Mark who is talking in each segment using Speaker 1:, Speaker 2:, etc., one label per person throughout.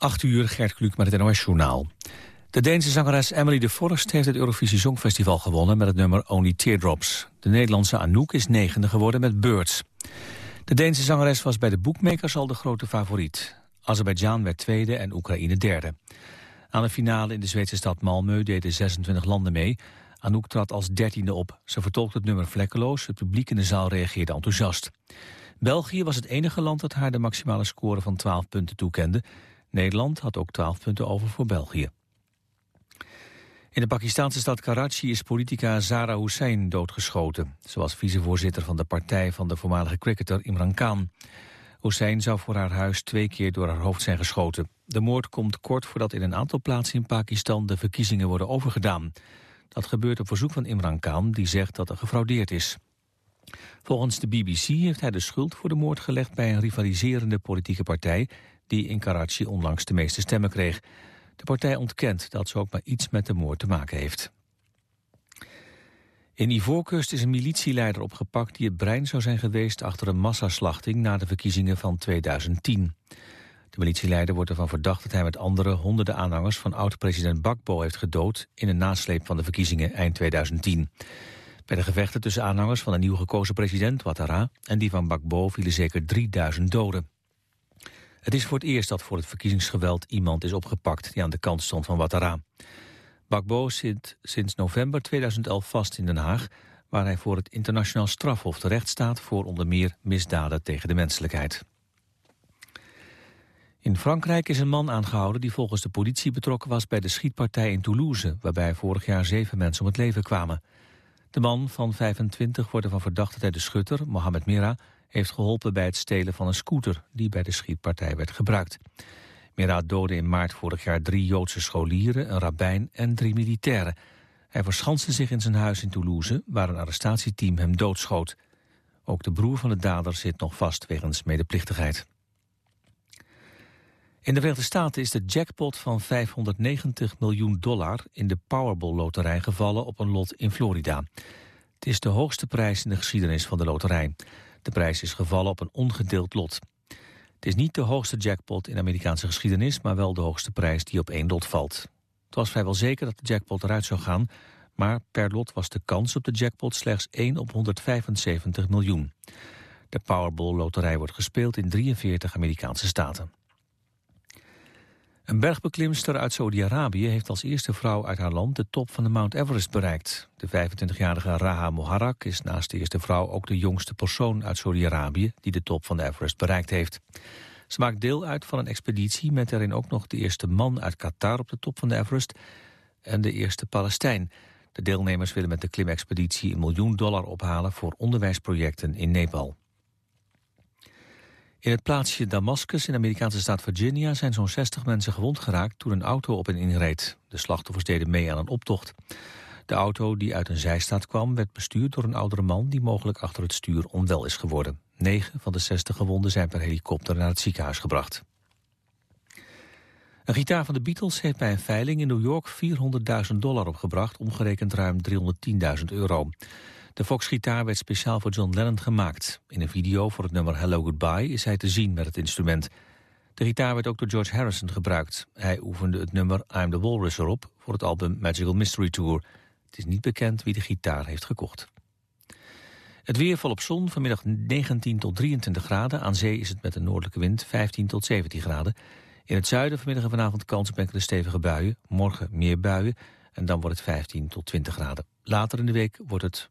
Speaker 1: 8 uur, Gert Kluk met het NOS-journaal. De Deense zangeres Emily de Forest heeft het Eurovisie Songfestival gewonnen met het nummer Only Teardrops. De Nederlandse Anouk is negende geworden met Birds. De Deense zangeres was bij de boekmakers al de grote favoriet. Azerbeidzjan werd tweede en Oekraïne derde. Aan de finale in de Zweedse stad Malmö deden 26 landen mee. Anouk trad als dertiende op. Ze vertolkte het nummer vlekkeloos. Het publiek in de zaal reageerde enthousiast. België was het enige land dat haar de maximale score van 12 punten toekende. Nederland had ook 12 punten over voor België. In de Pakistanse stad Karachi is politica Zara Hussein doodgeschoten. Was vicevoorzitter van de partij van de voormalige cricketer Imran Khan. Hussein zou voor haar huis twee keer door haar hoofd zijn geschoten. De moord komt kort voordat in een aantal plaatsen in Pakistan de verkiezingen worden overgedaan. Dat gebeurt op verzoek van Imran Khan, die zegt dat er gefraudeerd is. Volgens de BBC heeft hij de schuld voor de moord gelegd bij een rivaliserende politieke partij die in Karachi onlangs de meeste stemmen kreeg. De partij ontkent dat ze ook maar iets met de moord te maken heeft. In Ivoorkust is een militieleider opgepakt die het brein zou zijn geweest achter een massaslachting na de verkiezingen van 2010. De militieleider wordt ervan verdacht dat hij met andere honderden aanhangers van oud-president Bakbo heeft gedood in een nasleep van de verkiezingen eind 2010. Bij de gevechten tussen aanhangers van de nieuw gekozen president Ouattara en die van Bakbo vielen zeker 3000 doden. Het is voor het eerst dat voor het verkiezingsgeweld iemand is opgepakt die aan de kant stond van Ouattara. Bakbo zit sinds november 2011 vast in Den Haag, waar hij voor het internationaal strafhof terecht staat voor onder meer misdaden tegen de menselijkheid. In Frankrijk is een man aangehouden die volgens de politie betrokken was bij de schietpartij in Toulouse, waarbij vorig jaar zeven mensen om het leven kwamen. De man van 25 wordt ervan verdacht dat hij de schutter, Mohamed Mira, heeft geholpen bij het stelen van een scooter die bij de schietpartij werd gebruikt. Mira doodde in maart vorig jaar drie Joodse scholieren, een rabbijn en drie militairen. Hij verschanste zich in zijn huis in Toulouse, waar een arrestatieteam hem doodschoot. Ook de broer van de dader zit nog vast wegens medeplichtigheid. In de Verenigde Staten is de jackpot van 590 miljoen dollar in de Powerball-loterij gevallen op een lot in Florida. Het is de hoogste prijs in de geschiedenis van de loterij. De prijs is gevallen op een ongedeeld lot. Het is niet de hoogste jackpot in Amerikaanse geschiedenis... maar wel de hoogste prijs die op één lot valt. Het was vrijwel zeker dat de jackpot eruit zou gaan... maar per lot was de kans op de jackpot slechts 1 op 175 miljoen. De Powerball-loterij wordt gespeeld in 43 Amerikaanse staten. Een bergbeklimster uit Saudi-Arabië heeft als eerste vrouw uit haar land de top van de Mount Everest bereikt. De 25-jarige Raha Moharrak is naast de eerste vrouw ook de jongste persoon uit Saudi-Arabië die de top van de Everest bereikt heeft. Ze maakt deel uit van een expeditie met daarin ook nog de eerste man uit Qatar op de top van de Everest en de eerste Palestijn. De deelnemers willen met de klimexpeditie een miljoen dollar ophalen voor onderwijsprojecten in Nepal. In het plaatsje Damascus in de Amerikaanse staat Virginia zijn zo'n 60 mensen gewond geraakt toen een auto op hen inreed. De slachtoffers deden mee aan een optocht. De auto die uit een zijstaat kwam werd bestuurd door een oudere man die mogelijk achter het stuur onwel is geworden. Negen van de 60 gewonden zijn per helikopter naar het ziekenhuis gebracht. Een gitaar van de Beatles heeft bij een veiling in New York 400.000 dollar opgebracht, omgerekend ruim 310.000 euro. De Fox-gitaar werd speciaal voor John Lennon gemaakt. In een video voor het nummer Hello Goodbye is hij te zien met het instrument. De gitaar werd ook door George Harrison gebruikt. Hij oefende het nummer I'm the Walrus erop voor het album Magical Mystery Tour. Het is niet bekend wie de gitaar heeft gekocht. Het weer volop zon, vanmiddag 19 tot 23 graden. Aan zee is het met een noordelijke wind 15 tot 17 graden. In het zuiden vanmiddag en vanavond kans op enkele stevige buien. Morgen meer buien en dan wordt het 15 tot 20 graden. Later in de week wordt het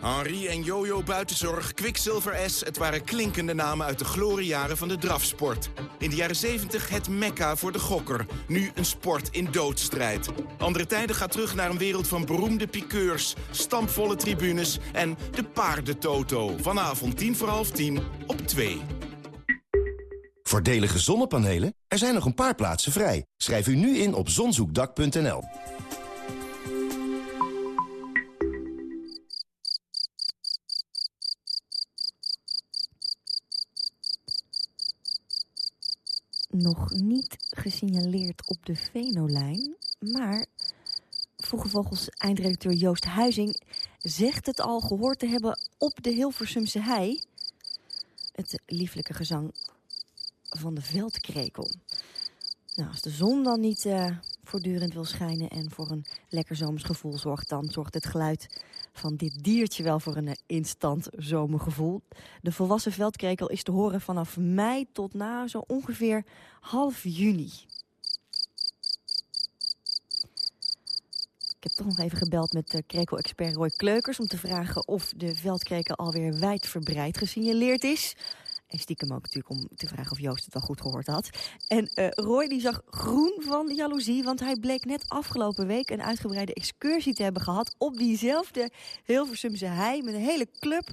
Speaker 2: Henri en Jojo Buitenzorg, Quicksilver S... het waren klinkende namen uit de gloriejaren van de drafsport. In de jaren 70 het mekka voor de gokker. Nu een sport in doodstrijd. Andere tijden gaat terug naar een wereld van beroemde piqueurs... stampvolle tribunes en de paardentoto. Vanavond tien voor half tien op 2.
Speaker 3: Voordelige zonnepanelen? Er zijn nog een paar plaatsen vrij. Schrijf u nu in op zonzoekdak.nl.
Speaker 4: Nog niet gesignaleerd op de Venolijn, maar Vroege Vogels eindredacteur Joost Huizing zegt het al gehoord te hebben op de Hilversumse hei. Het lieflijke gezang van de veldkrekel. Nou, als de zon dan niet uh, voortdurend wil schijnen en voor een lekker zomers gevoel zorgt... dan zorgt het geluid van dit diertje wel voor een instant zomergevoel. De volwassen veldkrekel is te horen vanaf mei tot na zo ongeveer half juni. Ik heb toch nog even gebeld met de krekel-expert Roy Kleukers... om te vragen of de veldkrekel alweer wijdverbreid gesignaleerd is... En stiekem ook natuurlijk om te vragen of Joost het wel goed gehoord had. En uh, Roy die zag groen van jaloezie, want hij bleek net afgelopen week... een uitgebreide excursie te hebben gehad op diezelfde Hilversumse hei... met een hele club,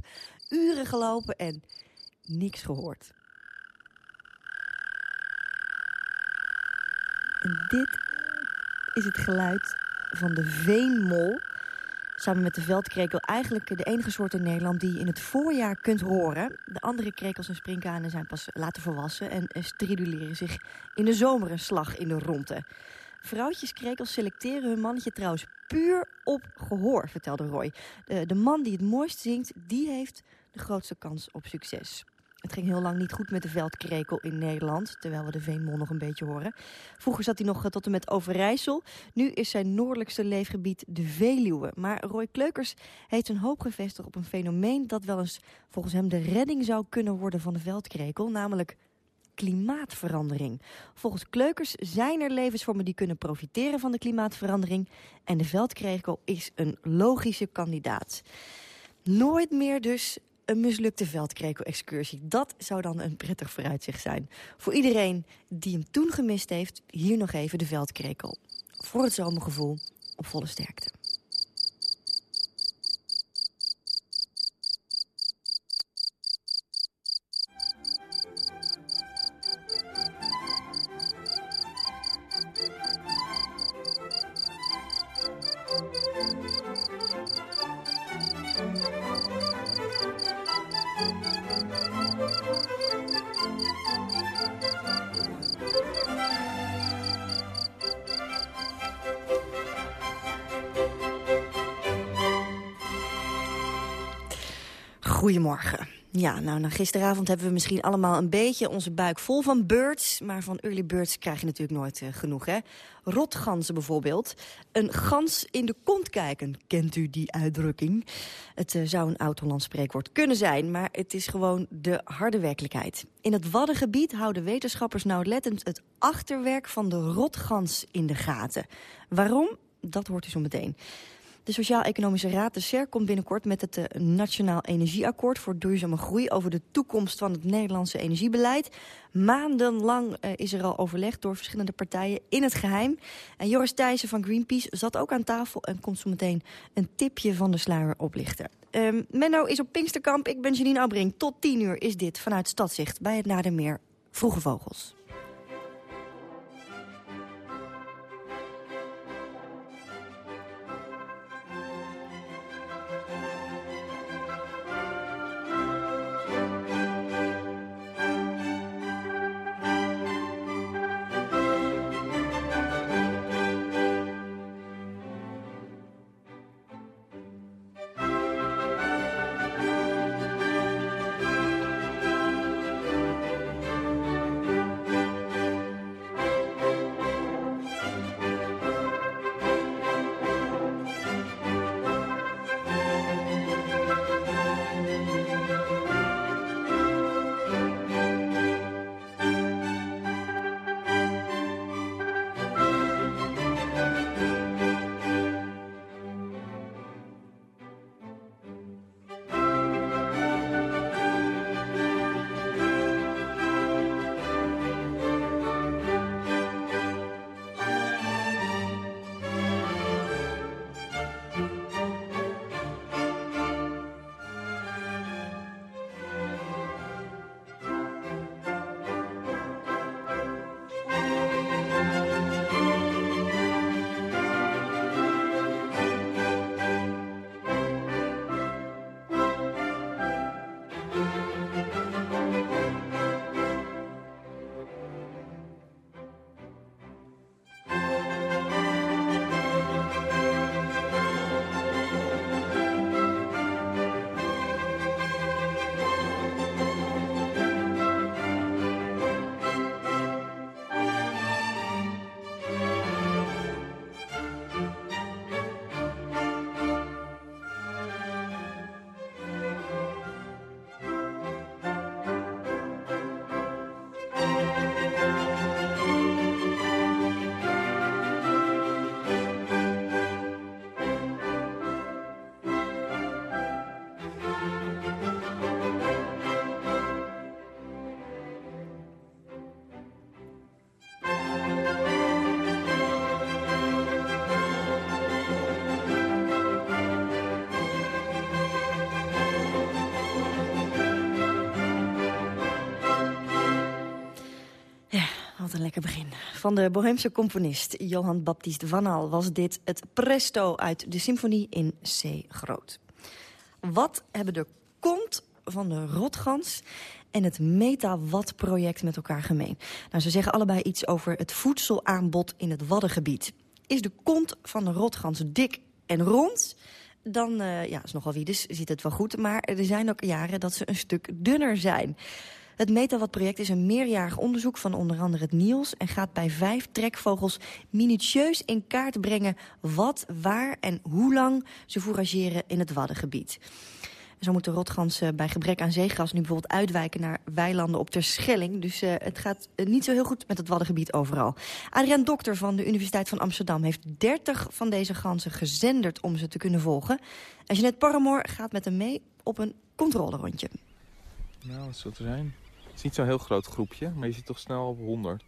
Speaker 4: uren gelopen en niks gehoord. En dit is het geluid van de veenmol samen met de veldkrekel eigenlijk de enige soort in Nederland die je in het voorjaar kunt horen. De andere krekels en sprinkhanen zijn pas later volwassen en striduleren zich in de zomer een slag in de ronde. Vrouwtjeskrekels selecteren hun mannetje trouwens puur op gehoor, vertelde Roy. De, de man die het mooist zingt, die heeft de grootste kans op succes. Het ging heel lang niet goed met de veldkrekel in Nederland... terwijl we de veenmol nog een beetje horen. Vroeger zat hij nog eh, tot en met Overijssel. Nu is zijn noordelijkste leefgebied de Veluwe. Maar Roy Kleukers heeft een hoop gevestigd op een fenomeen... dat wel eens volgens hem de redding zou kunnen worden van de veldkrekel... namelijk klimaatverandering. Volgens Kleukers zijn er levensvormen die kunnen profiteren van de klimaatverandering... en de veldkrekel is een logische kandidaat. Nooit meer dus een mislukte veldkrekel-excursie. Dat zou dan een prettig vooruitzicht zijn. Voor iedereen die hem toen gemist heeft, hier nog even de veldkrekel. Voor het zomergevoel op volle sterkte. Goedemorgen. Ja, nou, na gisteravond hebben we misschien allemaal een beetje onze buik vol van birds. Maar van early birds krijg je natuurlijk nooit uh, genoeg, hè? Rotganzen bijvoorbeeld. Een gans in de kont kijken. Kent u die uitdrukking? Het uh, zou een oud-Hollands spreekwoord kunnen zijn, maar het is gewoon de harde werkelijkheid. In het Waddengebied houden wetenschappers nauwlettend het achterwerk van de rotgans in de gaten. Waarom? Dat hoort u zo meteen. De Sociaal-Economische Raad, de SER, komt binnenkort met het uh, Nationaal Energieakkoord voor Duurzame Groei over de toekomst van het Nederlandse energiebeleid. Maandenlang uh, is er al overlegd door verschillende partijen in het geheim. En Joris Thijssen van Greenpeace zat ook aan tafel en komt zo meteen een tipje van de sluier oplichten. Um, Menno is op Pinksterkamp, ik ben Janine Abrink. Tot 10 uur is dit vanuit Stadzicht bij het Nadermeer Vroege Vogels. Lekker begin. Van de Boheemse componist Johann Baptist van Al was dit het presto uit de symfonie in C groot. Wat hebben de kont van de rotgans en het Metawatt-project met elkaar gemeen? Nou, ze zeggen allebei iets over het voedselaanbod in het Waddengebied. Is de kont van de rotgans dik en rond dan uh, ja, is nogal wie, dus ziet het wel goed. Maar er zijn ook jaren dat ze een stuk dunner zijn. Het Metawatt-project is een meerjarig onderzoek van onder andere het Niels... en gaat bij vijf trekvogels minutieus in kaart brengen... wat, waar en hoe lang ze fourageren in het Waddengebied. Zo moeten rotgansen bij gebrek aan zeegras nu bijvoorbeeld uitwijken naar weilanden op Terschelling. Dus uh, het gaat uh, niet zo heel goed met het Waddengebied overal. Adriaan Dokter van de Universiteit van Amsterdam heeft 30 van deze ganzen gezenderd om ze te kunnen volgen. En Jeanette Paramoor gaat met hem mee op een controlerondje.
Speaker 5: Nou, wat zou er zijn? Het is niet zo'n heel groot groepje, maar je zit toch snel op 100.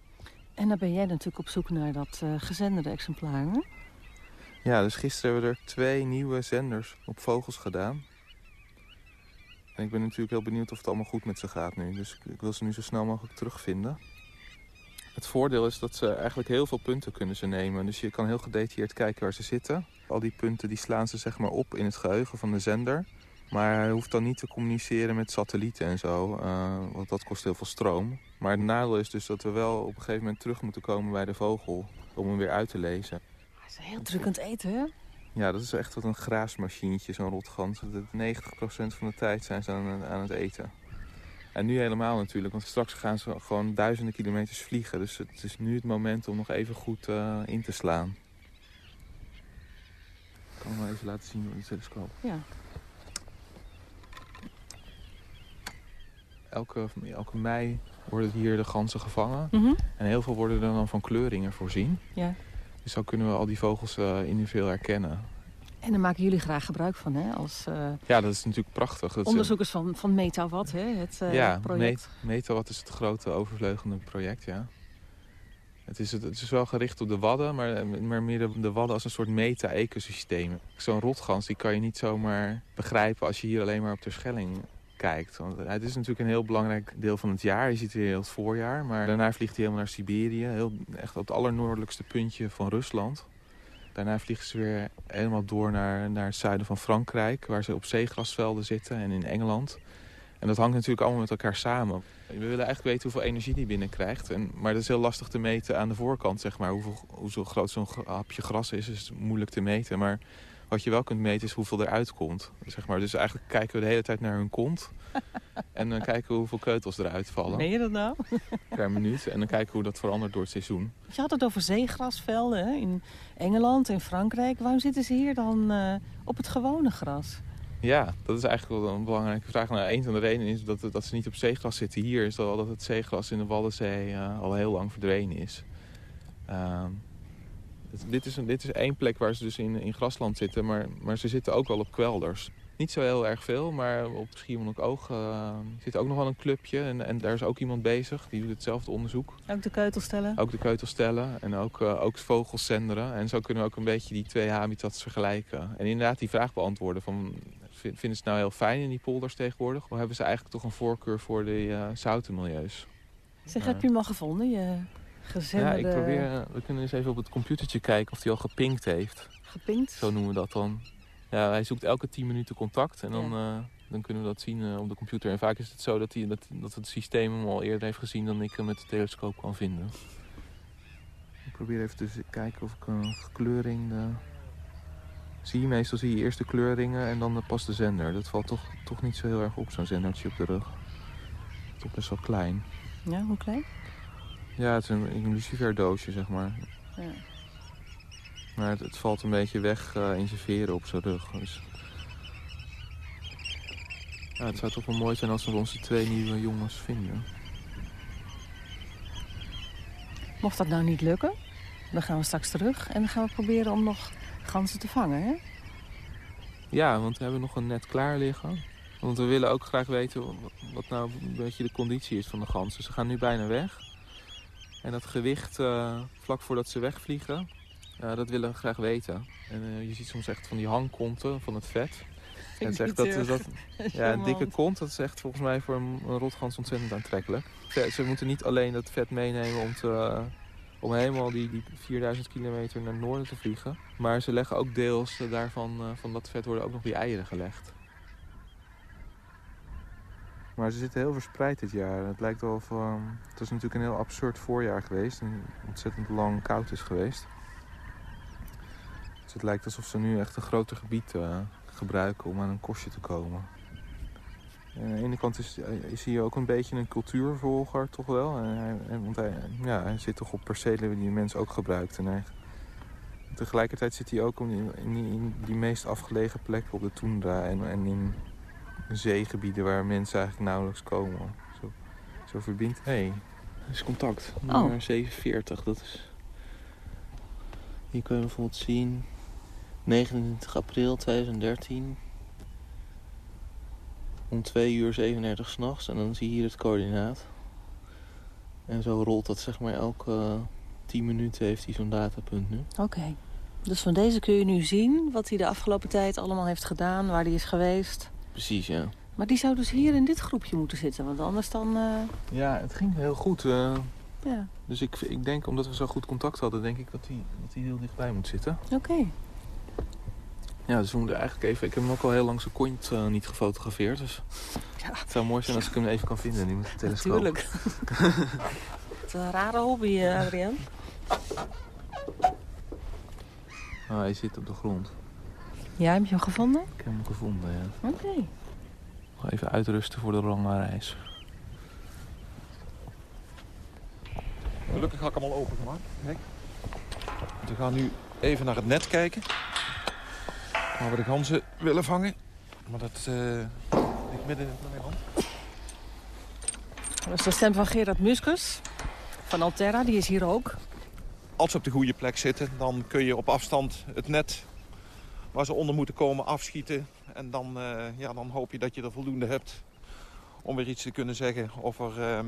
Speaker 6: En dan ben jij natuurlijk op zoek naar dat uh, gezenderde exemplaar, hè?
Speaker 5: Ja, dus gisteren hebben we er twee nieuwe zenders op vogels gedaan. En ik ben natuurlijk heel benieuwd of het allemaal goed met ze gaat nu. Dus ik wil ze nu zo snel mogelijk terugvinden. Het voordeel is dat ze eigenlijk heel veel punten kunnen ze nemen. Dus je kan heel gedetailleerd kijken waar ze zitten. Al die punten die slaan ze zeg maar op in het geheugen van de zender. Maar hij hoeft dan niet te communiceren met satellieten en zo. Uh, want dat kost heel veel stroom. Maar het nadeel is dus dat we wel op een gegeven moment terug moeten komen bij de vogel. Om hem weer uit te lezen.
Speaker 6: Hij is heel druk aan het eten, hè?
Speaker 5: Ja, dat is echt wat een graasmachientje, zo'n rotgans. 90% van de tijd zijn ze aan, aan, het eten. En nu helemaal natuurlijk, want straks gaan ze gewoon duizenden kilometers vliegen. Dus het is nu het moment om nog even goed uh, in te slaan. Ik kan hem wel even laten zien door de telescoop.
Speaker 6: Ja.
Speaker 5: Elke, elke mei worden hier de ganzen gevangen.
Speaker 6: Mm -hmm.
Speaker 5: En heel veel worden er dan van kleuringen voorzien.
Speaker 6: Ja.
Speaker 5: Dus zo kunnen we al die vogels uh, individueel herkennen.
Speaker 6: En daar maken jullie graag gebruik van, hè? Als, uh,
Speaker 5: ja, dat is natuurlijk prachtig. Dat
Speaker 6: onderzoekers van, van Metawatt, hè? Het uh,
Speaker 5: ja,
Speaker 6: project.
Speaker 5: Is het grote overvleugende project, ja. Het is, het is wel gericht op de wadden, maar, maar meer de, de wadden als een soort meta-ecosysteem. Zo'n rotgans die kan je niet zomaar begrijpen als je hier alleen maar op Terschelling kijkt. Want het is natuurlijk een heel belangrijk deel van het jaar. Je ziet hier heel het voorjaar. Maar daarna vliegt hij helemaal naar Siberië. Heel, echt op het allernoordelijkste puntje van Rusland. Daarna vliegen ze weer helemaal door naar, naar het zuiden van Frankrijk. Waar ze op zeegrasvelden zitten en in Engeland. En dat hangt natuurlijk allemaal met elkaar samen. We willen eigenlijk weten hoeveel energie die binnenkrijgt. En, maar dat is heel lastig te meten aan de voorkant. Zeg maar. Hoeveel, hoe groot zo'n hapje gras is, is moeilijk te meten. Maar wat je wel kunt meten is hoeveel eruit komt. Zeg maar. Dus eigenlijk kijken we de hele tijd naar hun kont. en dan kijken we hoeveel keutels eruit vallen.
Speaker 6: Meen je dat nou?
Speaker 5: per minuut. En dan kijken we hoe dat verandert door het seizoen.
Speaker 6: Je had het over zeegrasvelden hè? in Engeland en Frankrijk. Waarom zitten ze hier dan uh, op het gewone gras?
Speaker 5: Ja, dat is eigenlijk wel een belangrijke vraag. Nou, een van de redenen is dat, dat ze niet op zeegras zitten hier... is dat, dat het zeegras in de Waddenzee uh, al heel lang verdwenen is. Dit, is een, dit is één plek waar ze dus in, in grasland zitten, maar, maar ze zitten ook wel op kwelders. Niet zo heel erg veel, maar op het Schiermonnikoog uh, zit ook nog wel een clubje. En, en daar is ook iemand bezig, die doet hetzelfde onderzoek.
Speaker 6: Ook de keutels tellen?
Speaker 5: Ook de keutels tellen en ook, uh, ook vogels zenderen. En zo kunnen we ook een beetje die twee habitats vergelijken. En inderdaad die vraag beantwoorden van... vinden ze het nou heel fijn in die polders tegenwoordig? Of hebben ze eigenlijk toch een voorkeur voor de uh, zoute milieus?
Speaker 6: Zeg, heb je hem al gevonden, je gezenderde...
Speaker 5: Ja, ik probeer... We kunnen eens even op het computertje kijken of hij al gepinkt heeft.
Speaker 6: Gepinkt?
Speaker 5: Zo noemen we dat dan. Ja, hij zoekt elke 10 minuten contact en dan, ja. uh, dan kunnen we dat zien uh, op de computer. En vaak is het zo dat, hij, dat, dat het systeem hem al eerder heeft gezien dan ik hem met de telescoop kan vinden. Ik probeer even te kijken of ik een kleuring... De... Zie je meestal zie je eerst de kleurringen en dan pas de zender. Dat valt toch, toch niet zo heel erg op, zo'n zendertje op de rug. Toch best wel klein.
Speaker 6: Ja, hoe klein?
Speaker 5: Ja, het is een, een luciferdoosje, zeg maar.
Speaker 6: Ja.
Speaker 5: Maar het, het, valt een beetje weg uh, in zijn veren op zijn rug. Dus... Ja, het zou toch wel mooi zijn als we onze twee nieuwe jongens vinden.
Speaker 6: Mocht dat nou niet lukken, dan gaan we straks terug en dan gaan we proberen om nog ganzen te vangen, hè?
Speaker 5: Ja, want we hebben nog een net klaar liggen. Want we willen ook graag weten wat nou een beetje de conditie is van de ganzen. Ze gaan nu bijna weg. En dat gewicht uh, vlak voordat ze wegvliegen, uh, dat willen we graag weten. En uh, je ziet soms echt van die hangkonten van het vet. Is echt dat, dat, ja, een dikke kont, dat is echt volgens mij voor een, een rotgans ontzettend aantrekkelijk. Ze, ze, moeten niet alleen dat vet meenemen om, te, om helemaal die, die 4000 kilometer naar het noorden te vliegen. Maar ze leggen ook deels daarvan, van dat vet worden ook nog die eieren gelegd. Maar ze zitten heel verspreid dit jaar. Het lijkt wel of... Um, het is natuurlijk een heel absurd voorjaar geweest. En ontzettend lang koud is geweest. Dus het lijkt alsof ze nu echt een groter gebied uh, gebruiken om aan een kostje te komen. En aan de ene kant is, is hij ook een beetje een cultuurvolger, toch wel. En want hij, ja, hij zit toch op percelen die de ook gebruikt. En tegelijkertijd zit hij ook in die meest afgelegen plekken op de tundra en, en in zeegebieden waar mensen eigenlijk nauwelijks komen. Zo, zo verbindt. Hé, hey, dat is contact. Nummer 47, dat is... Hier kun je bijvoorbeeld zien... 29 april 2013. Om 2 uur 37 s'nachts. En dan zie je hier het coördinaat. En zo rolt dat zeg maar elke 10 minuten heeft hij zo'n datapunt nu.
Speaker 6: Oké. Dus van deze kun je nu zien wat hij de afgelopen tijd allemaal heeft gedaan, waar hij is geweest.
Speaker 5: Precies, ja.
Speaker 6: Maar die zou dus hier in dit groepje moeten zitten, want anders dan... Uh...
Speaker 5: Ja, het ging heel goed. Uh... Ja. Dus ik, ik denk, omdat we zo goed contact hadden, denk ik dat hij dat heel dichtbij moet zitten.
Speaker 6: Oké.
Speaker 5: Ja, dus we moeten eigenlijk even... Ik heb hem ook al heel lang zijn kont uh, niet gefotografeerd, dus... Ja. Het zou mooi zijn als ik hem even kan vinden, nu met de telescoop.
Speaker 6: Natuurlijk. het is een rare hobby, Adriaan.
Speaker 5: Ah, hij zit op de grond.
Speaker 6: Ja, heb je hem gevonden?
Speaker 5: Ik heb hem gevonden, ja.
Speaker 6: Oké. Okay.
Speaker 5: Even uitrusten voor de lange reis.
Speaker 7: Gelukkig had ik hem al opengemaakt. Kijk. We gaan nu even naar het net kijken. Waar we de ganzen willen vangen. Maar dat uh, ligt midden in het Nederland.
Speaker 6: Dat is de stem van Gerard Muskus. Van Alterra, die is hier ook.
Speaker 7: Als ze op de goede plek zitten, dan kun je op afstand het net waar ze onder moeten komen afschieten. En dan, uh, ja, dan hoop je dat je er voldoende hebt om weer iets te kunnen zeggen over uh,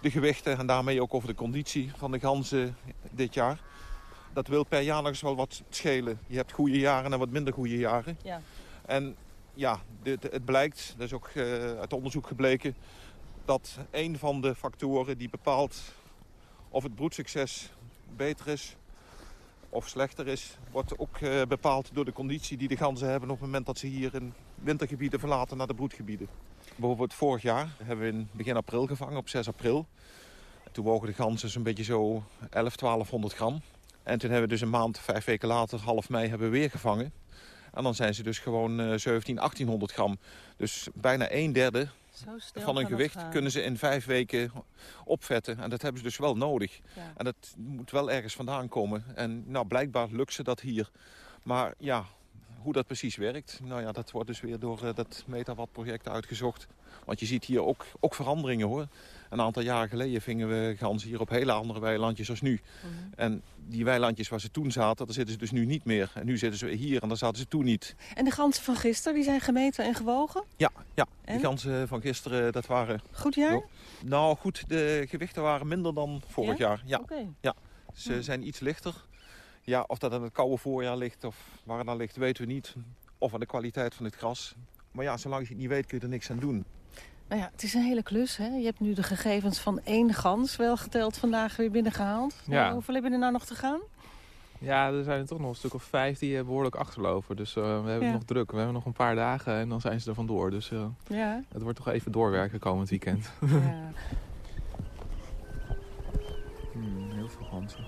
Speaker 7: de gewichten... en daarmee ook over de conditie van de ganzen dit jaar. Dat wil per jaar nog eens wel wat schelen. Je hebt goede jaren en wat minder goede jaren.
Speaker 6: Ja.
Speaker 7: En ja, dit, het blijkt, dat is ook uh, uit onderzoek gebleken... dat een van de factoren die bepaalt of het broedsucces beter is of slechter is, wordt ook uh, bepaald door de conditie die de ganzen hebben op het moment dat ze hier in wintergebieden verlaten naar de broedgebieden. Bijvoorbeeld vorig jaar hebben we in begin april gevangen, op 6 april. Toen wogen de ganzen zo'n beetje zo 11, 1200 gram. En toen hebben we dus een maand, vijf weken later, half mei, hebben we weer gevangen. En dan zijn ze dus gewoon uh, 17, 1800 gram. Dus bijna een derde van hun gewicht kunnen ze in vijf weken opvetten. En dat hebben ze dus wel nodig. Ja. En dat moet wel ergens vandaan komen. En nou, blijkbaar lukt ze dat hier. Maar ja, hoe dat precies werkt, nou ja, dat wordt dus weer door uh, dat Metawatt-project uitgezocht. Want je ziet hier ook, ook veranderingen hoor. Een aantal jaren geleden vingen we ganzen hier op hele andere weilandjes als nu. Mm -hmm. En die weilandjes waar ze toen zaten, daar zitten ze dus nu niet meer. En nu zitten ze hier en daar zaten ze toen niet.
Speaker 6: En de ganzen van gisteren, die zijn gemeten en gewogen?
Speaker 7: Ja, ja. die ganzen van gisteren, dat waren...
Speaker 6: Goed jaar?
Speaker 7: Nou goed, de gewichten waren minder dan vorig
Speaker 6: ja?
Speaker 7: jaar. Ja.
Speaker 6: Okay.
Speaker 7: ja. Ze hm. zijn iets lichter. Ja, of dat aan het koude voorjaar ligt of waar het aan ligt, weten we niet. Of aan de kwaliteit van het gras. Maar ja, zolang je het niet weet kun je er niks aan doen.
Speaker 6: Nou ja, het is een hele klus. Hè? Je hebt nu de gegevens van één gans wel geteld vandaag weer binnengehaald.
Speaker 5: Ja.
Speaker 6: Nou, hoeveel hebben er nou nog te gaan?
Speaker 5: Ja, er zijn er toch nog een stuk of vijf die behoorlijk achterlopen. Dus uh, we hebben ja. nog druk. We hebben nog een paar dagen en dan zijn ze er vandoor. Dus uh,
Speaker 6: ja.
Speaker 5: het wordt toch even doorwerken komend weekend.
Speaker 6: Ja.
Speaker 5: hmm, heel veel ganzen.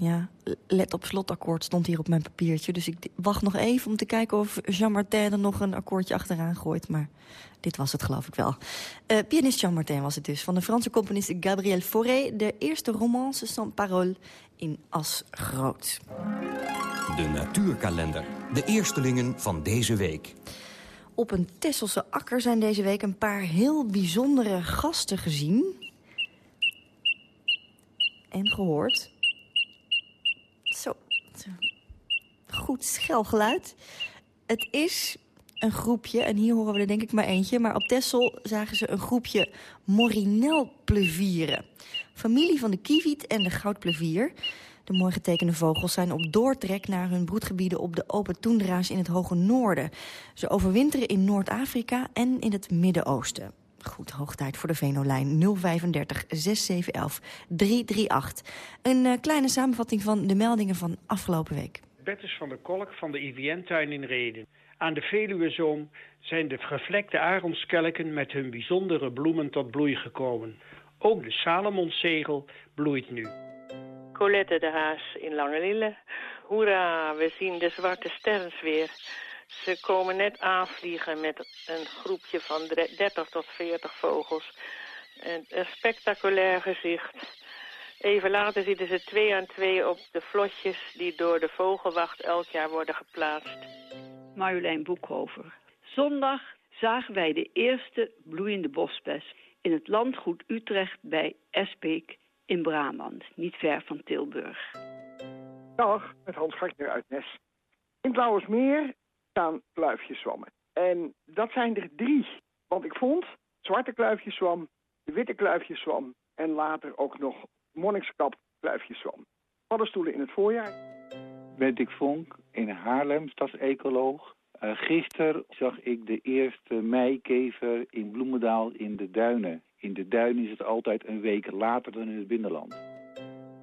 Speaker 4: Ja, let op slotakkoord stond hier op mijn papiertje. Dus ik wacht nog even om te kijken of Jean Martin er nog een akkoordje achteraan gooit. Maar dit was het geloof ik wel. Uh, pianist Jean Martin was het dus. Van de Franse componist Gabriel Fauré. De eerste romance sans parole in As Groot.
Speaker 8: De natuurkalender. De eerstelingen van deze week.
Speaker 4: Op een Tesselse akker zijn deze week een paar heel bijzondere gasten gezien. En gehoord. Goed schel geluid. Het is een groepje, en hier horen we er denk ik maar eentje... maar op Tessel zagen ze een groepje morinelplevieren. Familie van de kieviet en de goudplevier. De mooi getekende vogels zijn op doortrek naar hun broedgebieden... op de open toendra's in het hoge noorden. Ze overwinteren in Noord-Afrika en in het Midden-Oosten. Goed, hoog tijd voor de Venolijn 035 6711 338. Een uh, kleine samenvatting van de meldingen van afgelopen week.
Speaker 9: Bertus van der Kolk van de IVN-tuin in Reden. Aan de Veluwezoom zijn de gevlekte aronskelken met hun bijzondere bloemen tot bloei gekomen. Ook de Salomonsegel bloeit nu.
Speaker 10: Colette de Haas in Langelille. Hoera, we zien de zwarte sterns weer. Ze komen net aanvliegen met een groepje van 30 tot 40 vogels. een spectaculair gezicht. Even later zitten ze twee aan twee op de vlotjes die door de vogelwacht elk jaar worden geplaatst.
Speaker 11: Marjolein Boekhover. Zondag zagen wij de eerste bloeiende bosbes in het landgoed Utrecht bij Esbeek in Brabant, niet ver van Tilburg.
Speaker 12: Dag, met Hans Gartner uit Nes. In Blauwersmeer staan kluifjeszwammen. En dat zijn er drie. Want ik vond zwarte kluifjeszwam, de witte kluifjeszwam... en later ook nog monnikskap kluifjeszwam. Paddenstoelen in het voorjaar.
Speaker 13: Ben ik Vonk in Haarlem, stadsecoloog. Uh, gisteren zag ik de eerste meikever in Bloemendaal in de duinen. In de duinen is het altijd een week later dan in het binnenland.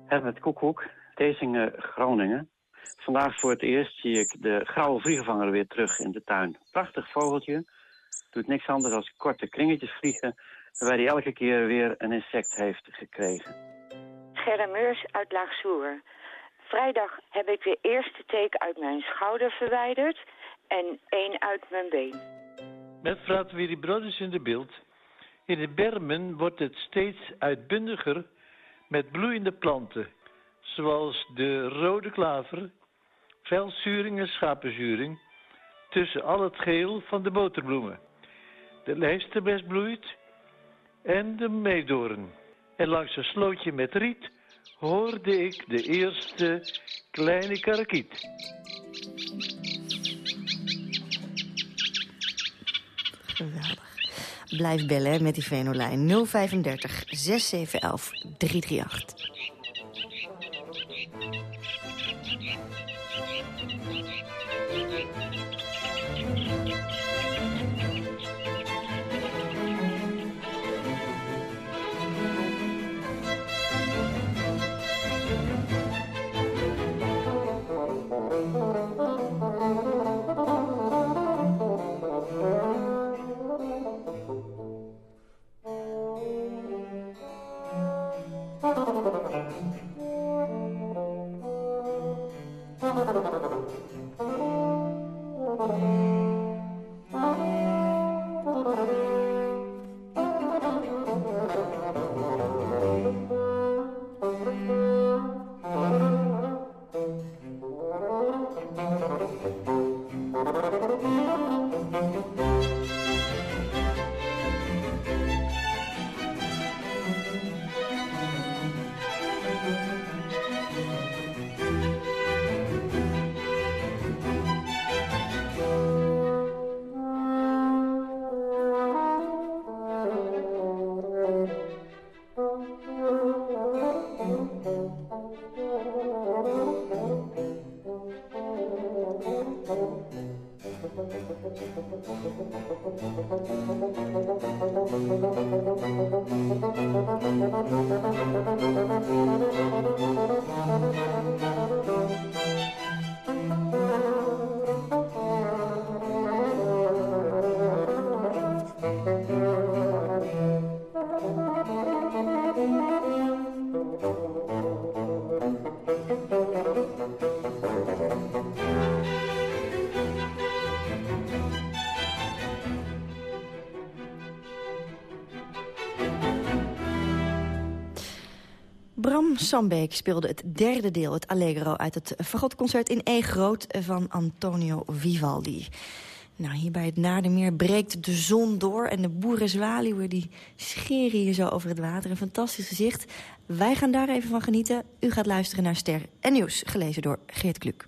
Speaker 14: Herbert Koekhoek, Teesingen, Groningen. Vandaag voor het eerst zie ik de grauwe vliegenvanger weer terug in de tuin. Prachtig vogeltje. Doet niks anders dan korte kringetjes vliegen... waarbij hij elke keer weer een insect heeft gekregen.
Speaker 15: Gerre Meurs uit Laagsoer. Vrijdag heb ik de eerste teken uit mijn schouder verwijderd... en één uit mijn been.
Speaker 16: Met Frater Willy Brothers in de beeld. In de bermen wordt het steeds uitbundiger met bloeiende planten zoals de rode klaver, veldzuring en schapenzuring, tussen al het geel van de boterbloemen. De lijsterbes bloeit en de meedoorn. En langs een slootje met riet hoorde ik de eerste kleine karakiet.
Speaker 4: Geweldig. Blijf bellen met die venolijn 035 6711 338. Sambeek speelde het derde deel, het Allegro... uit het fagotconcert in E groot van Antonio Vivaldi. Nou, hier bij het Naardenmeer breekt de zon door... en de boerenzwaluwen die scheren hier zo over het water. Een fantastisch gezicht. Wij gaan daar even van genieten. U gaat luisteren naar Ster en Nieuws, gelezen door Geert Kluk.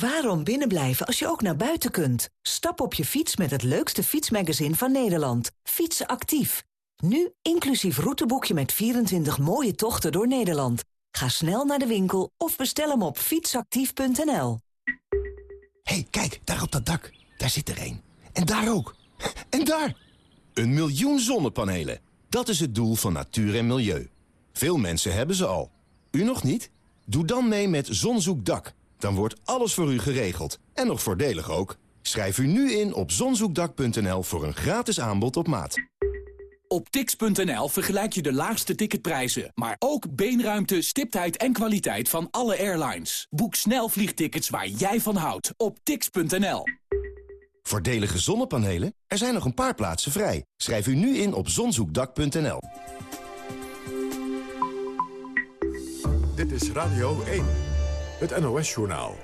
Speaker 17: Waarom binnenblijven als je ook naar buiten kunt? Stap op je fiets met het leukste fietsmagazine van Nederland. Fietsen actief. Nu inclusief routeboekje met 24 mooie tochten door Nederland. Ga snel naar de winkel of bestel hem op fietsactief.nl.
Speaker 3: hey, kijk, daar op dat dak. Daar zit er een. En daar ook. En daar! Een miljoen zonnepanelen. Dat is het doel van natuur en milieu. Veel mensen hebben ze al. U nog niet? Doe dan mee met Zonzoekdak. Dan wordt alles voor u geregeld. En nog voordelig ook. Schrijf u nu in op zonzoekdak.nl voor een gratis aanbod op maat.
Speaker 18: Op tix.nl vergelijk je de laagste ticketprijzen, maar ook beenruimte, stiptheid en kwaliteit van alle airlines. Boek snel vliegtickets waar jij van houdt op tix.nl.
Speaker 3: Voordelige zonnepanelen? Er zijn nog een paar plaatsen vrij. Schrijf u nu in op zonzoekdak.nl.
Speaker 19: Dit is Radio 1, het NOS-journaal.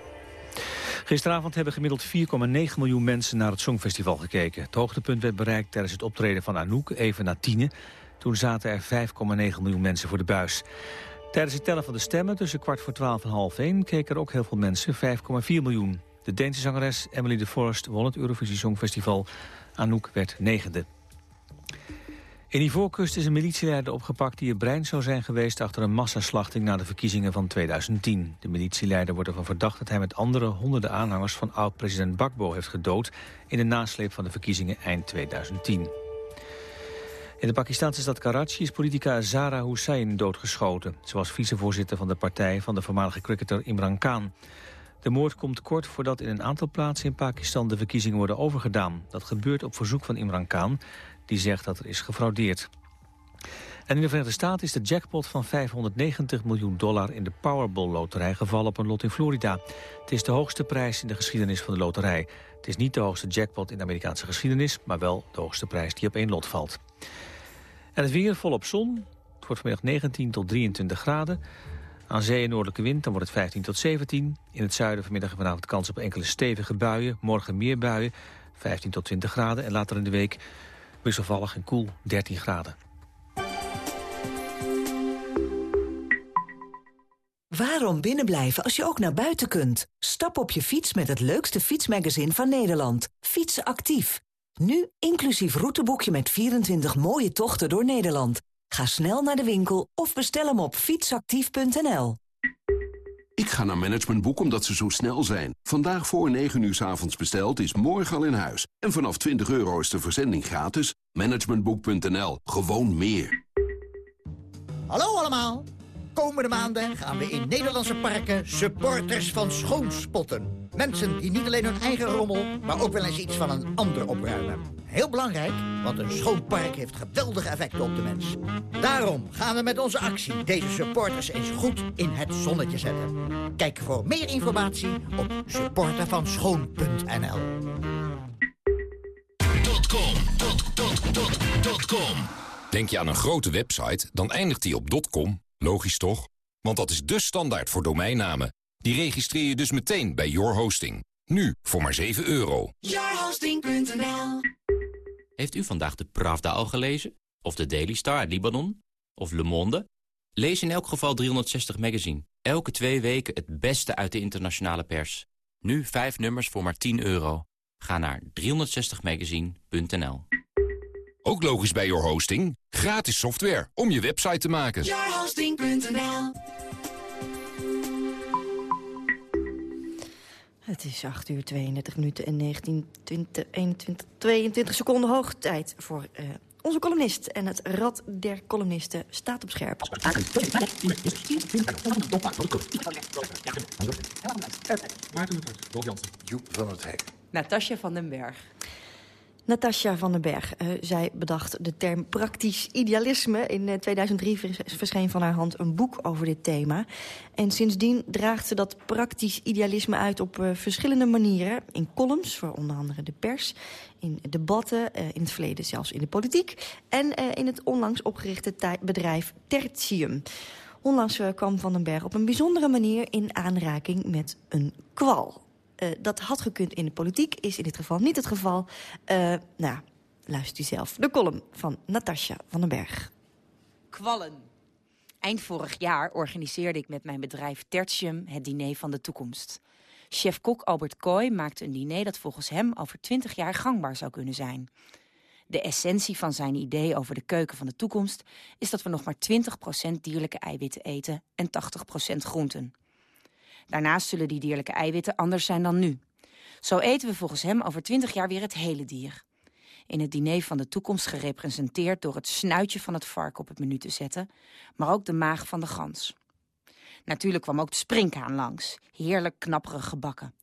Speaker 1: Gisteravond hebben gemiddeld 4,9 miljoen mensen naar het Songfestival gekeken. Het hoogtepunt werd bereikt tijdens het optreden van Anouk, even na tienen. Toen zaten er 5,9 miljoen mensen voor de buis. Tijdens het tellen van de stemmen tussen kwart voor twaalf en half één... keken er ook heel veel mensen, 5,4 miljoen. De Deense zangeres Emily de Forest won het Eurovisie Songfestival. Anouk werd negende. In Ivoorkust is een militieleider opgepakt die het brein zou zijn geweest achter een massaslachting na de verkiezingen van 2010. De militieleider wordt ervan verdacht dat hij met andere honderden aanhangers van oud-president Bakbo heeft gedood in de nasleep van de verkiezingen eind 2010. In de Pakistanse stad Karachi is politica Zara Hussain doodgeschoten. Was vicevoorzitter van de partij van de voormalige cricketer Imran Khan. De moord komt kort voordat in een aantal plaatsen in Pakistan de verkiezingen worden overgedaan. Dat gebeurt op verzoek van Imran Khan, die zegt dat er is gefraudeerd. En in de Verenigde Staten is de jackpot van 590 miljoen dollar in de Powerball-loterij gevallen op een lot in Florida. Het is de hoogste prijs in de geschiedenis van de loterij. Het is niet de hoogste jackpot in de Amerikaanse geschiedenis, maar wel de hoogste prijs die op één lot valt. En het weer volop zon. Het wordt vanmiddag 19 tot 23 graden. Aan zee en noordelijke wind dan wordt het 15 tot 17. In het zuiden vanmiddag en vanavond kans op enkele stevige buien. Morgen meer buien, 15 tot 20 graden. En later in de week wisselvallig en koel 13 graden.
Speaker 17: Waarom binnenblijven als je ook naar buiten kunt? Stap op je fiets met het leukste fietsmagazine van Nederland. Fietsen actief. Nu inclusief routeboekje met 24 mooie tochten door Nederland. Ga snel naar de winkel of bestel hem op fietsactief.nl.
Speaker 20: Ik ga naar Managementboek omdat ze zo snel zijn. Vandaag voor 9 uur s avonds besteld is morgen al in huis. En vanaf 20 euro is de verzending gratis. Managementboek.nl. Gewoon meer.
Speaker 21: Hallo allemaal. Komende maanden gaan we in Nederlandse parken supporters van schoon spotten. Mensen die niet alleen hun eigen rommel, maar ook wel eens iets van een ander opruimen. Heel belangrijk, want een schoon park heeft geweldige effecten op de mens. Daarom gaan we met onze actie deze supporters eens goed in het zonnetje zetten. Kijk voor meer informatie op supportervanschoon.nl
Speaker 22: Denk je aan een grote website, dan eindigt die op .com. Logisch toch? Want dat is de standaard voor domeinnamen. Die registreer je dus meteen bij Your Hosting. Nu voor maar 7 euro.
Speaker 23: Yourhosting.nl
Speaker 24: Heeft u vandaag de Pravda al gelezen? Of de Daily Star uit Libanon? Of Le Monde? Lees in elk geval 360 Magazine. Elke twee weken het beste uit de internationale pers. Nu vijf nummers voor maar 10 euro. Ga naar 360magazine.nl
Speaker 22: Ook logisch bij Your Hosting. Gratis software om je website te maken.
Speaker 23: Yourhosting.nl
Speaker 4: Het is 8 uur 32 minuten en 19, 20, 21, 22 seconden hoog tijd voor uh, Onze columnist en het rad der columnisten staat op scherp.
Speaker 25: Joep van het Hek.
Speaker 26: Natasja van den Berg.
Speaker 4: Natasja van den Berg. Uh, zij bedacht de term praktisch idealisme. In 2003 verscheen van haar hand een boek over dit thema. En sindsdien draagt ze dat praktisch idealisme uit op uh, verschillende manieren. In columns, voor onder andere de pers. In debatten, in het verleden zelfs in de politiek. En in het onlangs opgerichte bedrijf Tertium. Onlangs kwam Van den Berg op een bijzondere manier in aanraking met een kwal. Uh, dat had gekund in de politiek, is in dit geval niet het geval. Uh, nou, luistert u zelf. De column van Natasja van den Berg.
Speaker 26: Kwallen. Eind vorig jaar organiseerde ik met mijn bedrijf Tertium het diner van de toekomst. Chef-kok Albert Kooi maakte een diner dat volgens hem over 20 jaar gangbaar zou kunnen zijn. De essentie van zijn idee over de keuken van de toekomst is dat we nog maar 20% dierlijke eiwitten eten en 80% groenten. Daarnaast zullen die dierlijke eiwitten anders zijn dan nu. Zo eten we volgens hem over 20 jaar weer het hele dier. In het diner van de toekomst gerepresenteerd door het snuitje van het vark op het menu te zetten, maar ook de maag van de gans. Natuurlijk kwam ook de sprinkhaan langs, heerlijk knapperig gebakken.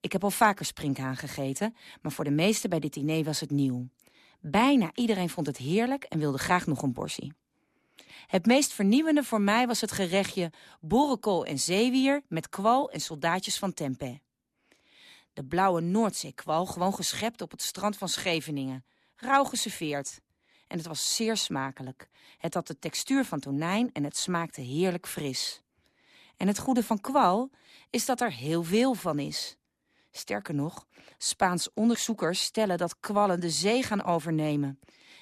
Speaker 26: Ik heb al vaker sprinkhaan gegeten, maar voor de meesten bij dit diner was het nieuw. Bijna iedereen vond het heerlijk en wilde graag nog een portie. Het meest vernieuwende voor mij was het gerechtje boerenkool en zeewier met kwal en soldaatjes van tempeh. De blauwe Noordzeekwal, gewoon geschept op het strand van Scheveningen. Rauw geserveerd. En het was zeer smakelijk. Het had de textuur van tonijn en het smaakte heerlijk fris. En het goede van kwal is dat er heel veel van is. Sterker nog, Spaans onderzoekers stellen dat kwallen de zee gaan overnemen.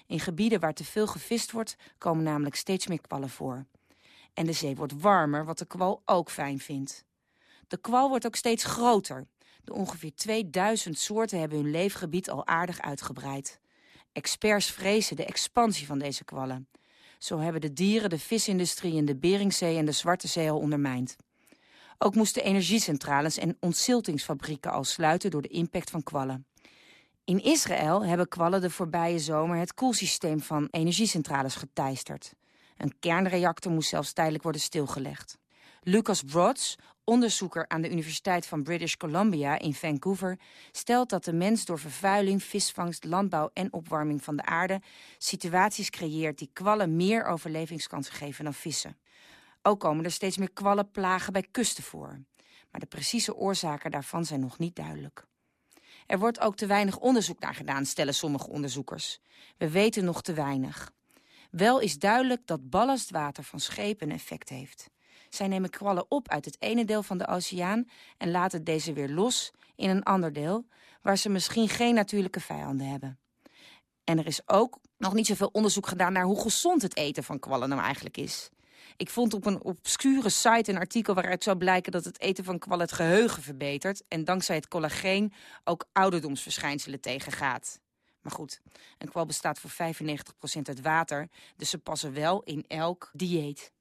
Speaker 26: In gebieden waar te veel gevist wordt, komen namelijk steeds meer kwallen voor. En de zee wordt warmer, wat de kwal ook fijn vindt. De kwal wordt ook steeds groter. De ongeveer 2000 soorten hebben hun leefgebied al aardig uitgebreid. Experts vrezen de expansie van deze kwallen. Zo hebben de dieren de visindustrie in de Beringzee en de Zwarte Zee al ondermijnd. Ook moesten energiecentrales en ontziltingsfabrieken al sluiten door de impact van kwallen. In Israël hebben kwallen de voorbije zomer het koelsysteem van energiecentrales geteisterd. Een kernreactor moest zelfs tijdelijk worden stilgelegd. Lucas Broads, onderzoeker aan de Universiteit van British Columbia in Vancouver, stelt dat de mens door vervuiling, visvangst, landbouw en opwarming van de aarde situaties creëert die kwallen meer overlevingskansen geven dan vissen. Ook komen er steeds meer kwallenplagen bij kusten voor. Maar de precieze oorzaken daarvan zijn nog niet duidelijk. Er wordt ook te weinig onderzoek naar gedaan, stellen sommige onderzoekers. We weten nog te weinig. Wel is duidelijk dat ballastwater van schepen een effect heeft. Zij nemen kwallen op uit het ene deel van de oceaan en laten deze weer los in een ander deel, waar ze misschien geen natuurlijke vijanden hebben. En er is ook nog niet zoveel onderzoek gedaan naar hoe gezond het eten van kwallen nou eigenlijk is. Ik vond op een obscure site een artikel waaruit zou blijken dat het eten van kwal het geheugen verbetert en dankzij het collageen ook ouderdomsverschijnselen tegengaat. Maar goed, een kwal bestaat voor 95% uit water, dus ze passen wel in elk dieet.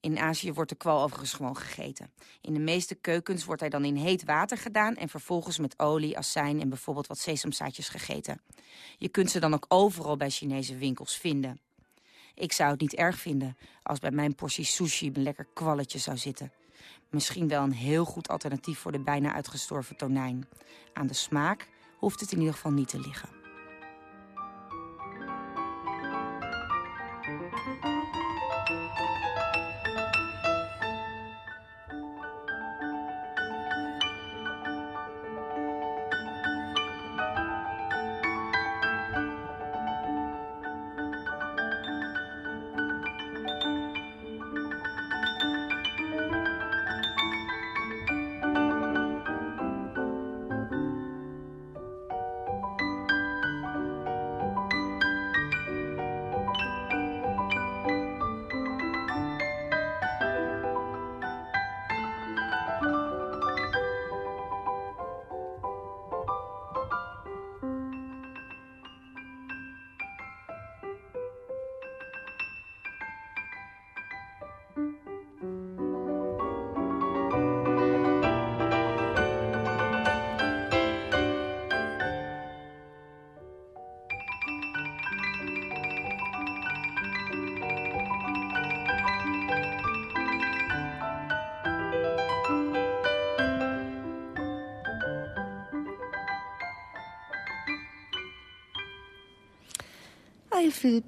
Speaker 26: In Azië wordt de kwal overigens gewoon gegeten. In de meeste keukens wordt hij dan in heet water gedaan... en vervolgens met olie, azijn en bijvoorbeeld wat sesamzaadjes gegeten. Je kunt ze dan ook overal bij Chinese winkels vinden. Ik zou het niet erg vinden als bij mijn portie sushi een lekker kwalletje zou zitten. Misschien wel een heel goed alternatief voor de bijna uitgestorven tonijn. Aan de smaak hoeft het in ieder geval niet te liggen.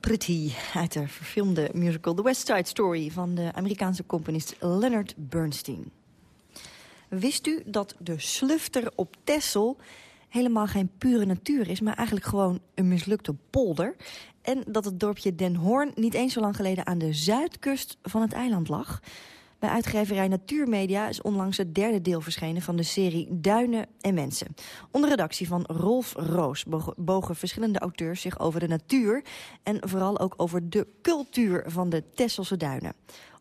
Speaker 4: Pretty uit de verfilmde musical The West Side Story... van de Amerikaanse componist Leonard Bernstein. Wist u dat de slufter op Texel helemaal geen pure natuur is... maar eigenlijk gewoon een mislukte polder? En dat het dorpje Den Hoorn niet eens zo lang geleden... aan de zuidkust van het eiland lag... Bij uitgeverij Natuurmedia is onlangs het derde deel verschenen van de serie Duinen en Mensen. Onder redactie van Rolf Roos bogen verschillende auteurs zich over de natuur... en vooral ook over de cultuur van de Tesselse duinen.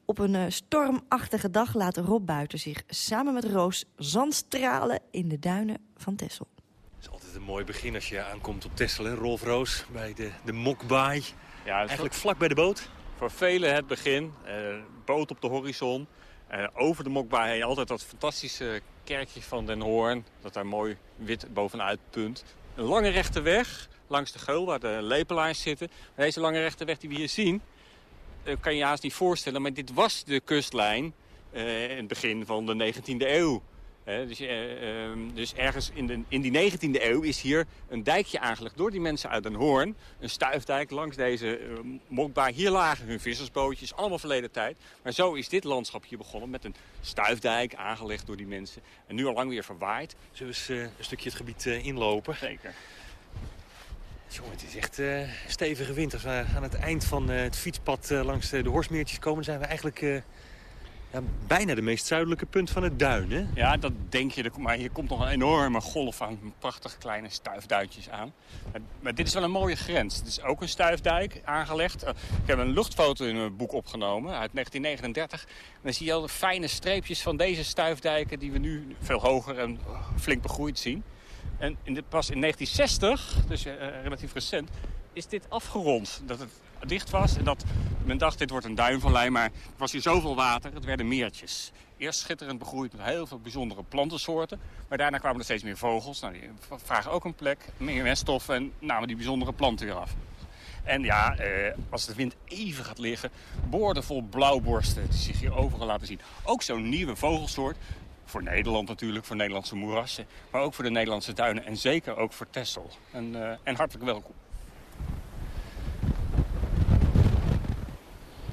Speaker 4: Op een uh, stormachtige dag laat Rob Buiten zich samen met Roos zandstralen in de duinen van Tessel.
Speaker 25: Het is altijd een mooi begin als je aankomt op Tessel, hè? Rolf Roos, bij de, de Mokbaai. Ja, Eigenlijk vlak bij de boot.
Speaker 27: Voor velen het begin. Uh, boot op de horizon. Uh, over de Mokbaai heen altijd dat fantastische kerkje van Den Hoorn. Dat daar mooi wit bovenuit punt. Een lange rechte weg langs de geul waar de lepelaars zitten. Deze lange rechte weg die we hier zien, uh, kan je je haast niet voorstellen. Maar dit was de kustlijn in het begin van de 19e eeuw dus, eh, ehm, dus, ergens in, de, in die 19e eeuw is hier een dijkje aangelegd door die mensen uit Den Hoorn. Een stuifdijk langs deze uh, mokbaar. Hier lagen hun vissersbootjes, allemaal verleden tijd. Maar zo is dit landschap hier begonnen met een stuifdijk aangelegd door die mensen. En nu al lang weer verwaaid.
Speaker 25: Zullen we eens uh, een stukje het gebied inlopen?
Speaker 27: Zeker.
Speaker 25: Jongen, het is echt stevige wind. Als we aan het eind van het fietspad langs de Horsmeertjes komen... zijn we eigenlijk ja, bijna de meest zuidelijke punt van het duin, hè?
Speaker 27: Ja, dat denk je. Maar hier komt nog een enorme golf aan prachtige kleine stuifduitjes aan. Maar, dit is wel een mooie grens. Het is ook een stuifdijk aangelegd. Eh, ik heb een luchtfoto in mijn boek opgenomen uit 1939. En dan zie je al de fijne streepjes van deze stuifdijken... die we nu veel hoger en flink begroeid zien. En in pas in 1960, dus uh, relatief recent, is dit afgerond. Dat het dicht was. En dat men dacht, dit wordt een duinvallei, maar er was hier zoveel water, het werden meertjes. Eerst schitterend begroeid met heel veel bijzondere plantensoorten. Maar daarna kwamen er steeds meer vogels. Nou, die vragen ook een plek, meer meststoffen en namen die bijzondere planten weer af. En ja, eh, als de wind even gaat liggen, boordevol blauwborsten die zich hier overal laten zien. Ook zo'n nieuwe vogelsoort, voor Nederland natuurlijk, voor Nederlandse moerassen. Maar ook voor de Nederlandse duinen en zeker ook voor Texel. En, uh, en hartelijk welkom.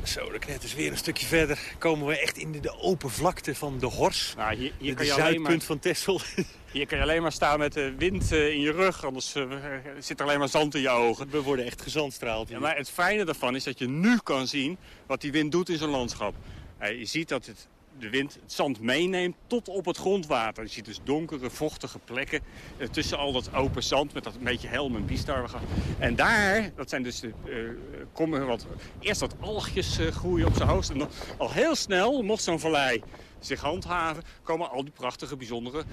Speaker 25: Zo, de knet is weer een stukje verder. Komen we echt in de, open vlakte van de Hors. Nou, hier, hier de, kan je zuidpunt van Texel.
Speaker 27: Hier kan je alleen maar staan met de wind eh, in je rug. Anders uh, zit er alleen maar zand in je ogen.
Speaker 25: We worden echt gezandstraald.
Speaker 27: Ja, maar het fijne daarvan is dat je nu kan zien wat die wind doet in zo'n landschap. je ziet dat het de wind het zand meeneemt tot op het grondwater. Je ziet dus donkere, vochtige plekken eh, tussen al dat open zand met dat beetje helm en biestarwe. En daar, dat zijn dus de, uh, komen wat, eerst wat algjes groeien op zijn hoogst. En dan, al heel snel, mocht zo'n vallei zich handhaven, komen al die prachtige, bijzondere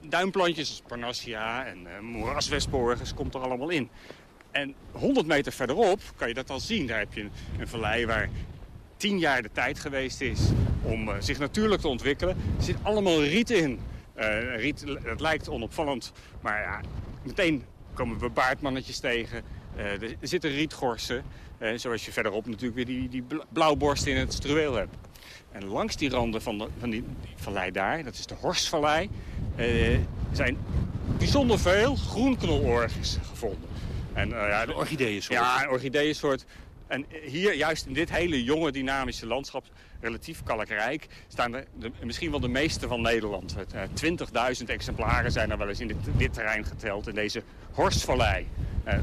Speaker 27: duinplantjes, zoals Parnassia en uh, komt er allemaal in. En 100 meter verderop kan je dat al zien. Daar heb je een, een vallei waar tien jaar de tijd geweest is om uh, zich natuurlijk te ontwikkelen. Er zit allemaal riet in. Uh, riet, het lijkt onopvallend, maar ja, meteen komen we baardmannetjes tegen. Uh, er zitten rietgorsen, zoals je verderop natuurlijk weer die, die blauwborst in het struweel hebt. En langs die randen van, de, van die, vallei daar, dat is de Horstvallei, zijn bijzonder veel groenknolorgis gevonden.
Speaker 25: En, ja, de orchideeënsoort.
Speaker 27: Ja, een orchideeënsoort. En hier, juist in dit hele jonge dynamische landschap, relatief kalkrijk, staan er misschien wel de meeste van Nederland. Uh, 20.000 exemplaren zijn er wel eens in dit, terrein geteld, in deze Horstvallei. Uh,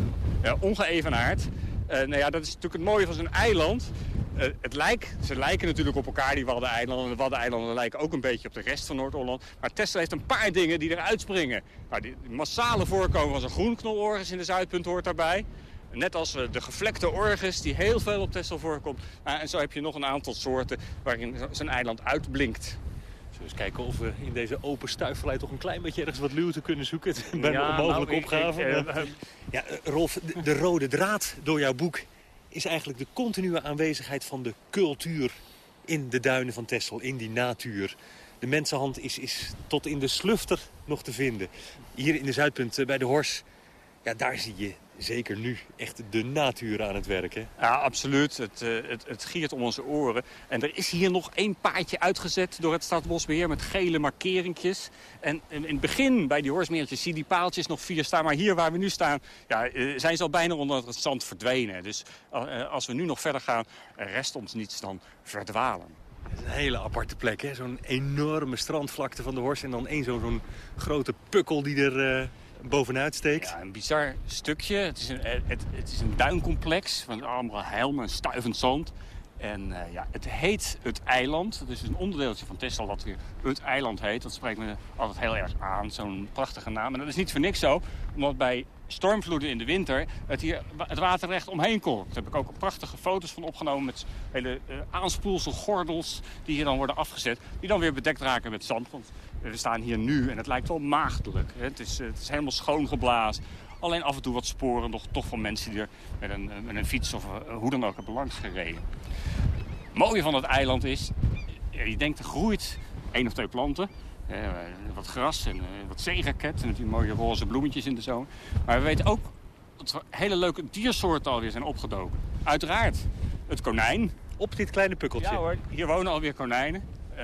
Speaker 27: uh, ongeëvenaard. nou ja, dat is natuurlijk het mooie van zo'n eiland. het lijkt, ze lijken natuurlijk op elkaar, die Waddeneilanden. De Waddeneilanden lijken ook een beetje op de rest van Noord-Holland. Maar Texel heeft een paar dingen die eruit springen. Nou, massale voorkomen van zo'n groenknolorgus in de Zuidpunt hoort daarbij. Net als eh, de gevlekte orgus die heel veel op Texel voorkomt. Ah, en zo heb je nog een aantal soorten waarin zijn eiland uitblinkt.
Speaker 25: Zullen we eens kijken of we in deze open stuifvallei toch een klein beetje ergens wat luwte kunnen zoeken. Bij ja, een mogelijke nou, opgave. Ik, ik, uh, ja, Rolf, de, de rode draad door jouw boek is eigenlijk de continue aanwezigheid van de cultuur in de duinen van Texel, in die natuur. De mensenhand is, is tot in de slufter nog te vinden. Hier in de Zuidpunt bij de Hors, ja, daar zie je zeker nu echt de natuur aan het werken.
Speaker 27: Ja, absoluut. Het, uh, het, het giert om onze oren. En er is hier nog één paadje uitgezet door het Staatsbosbeheer met gele markeringjes. En, in het begin bij die horsmeertjes zie die paaltjes nog vier staan. Maar hier waar we nu staan ja, uh, zijn ze al bijna onder het zand verdwenen. Dus uh, als we nu nog verder gaan, rest ons niets dan verdwalen.
Speaker 25: Het is een hele aparte plek, hè? Zo'n enorme strandvlakte van de Horst en dan één zo'n zo pukkel grote die er bovenuit steekt.
Speaker 27: Ja, een bizar stukje. Het is een, het, het is een duincomplex van allemaal helmen en stuivend zand. En uh, ja, het heet het eiland. Het is een onderdeeltje van Texel dat weer het eiland heet. Dat spreekt me altijd heel erg aan, zo'n prachtige naam. En dat is niet voor niks zo, omdat bij stormvloeden in de winter het hier het water recht omheen komt. Daar heb ik ook prachtige foto's van opgenomen met hele uh, aanspoelselgordels die hier dan worden afgezet. Die dan weer bedekt raken met zand. Want we staan hier nu en het lijkt wel maagdelijk. Het is, het is helemaal schoongeblazen. Alleen af en toe wat sporen nog toch van mensen die er met een, met een fiets of hoe dan ook hebben langs gereden. Het mooie van het eiland is, je denkt er groeit één of twee planten. Eh, wat gras en eh, wat zeegerket en natuurlijk mooie roze bloemetjes in de zomer. Maar we weten ook dat er hele leuke diersoorten alweer zijn opgedoken. Uiteraard het konijn.
Speaker 25: Op dit kleine pukkeltje?
Speaker 27: Ja hoor, hier wonen alweer konijnen. Uh,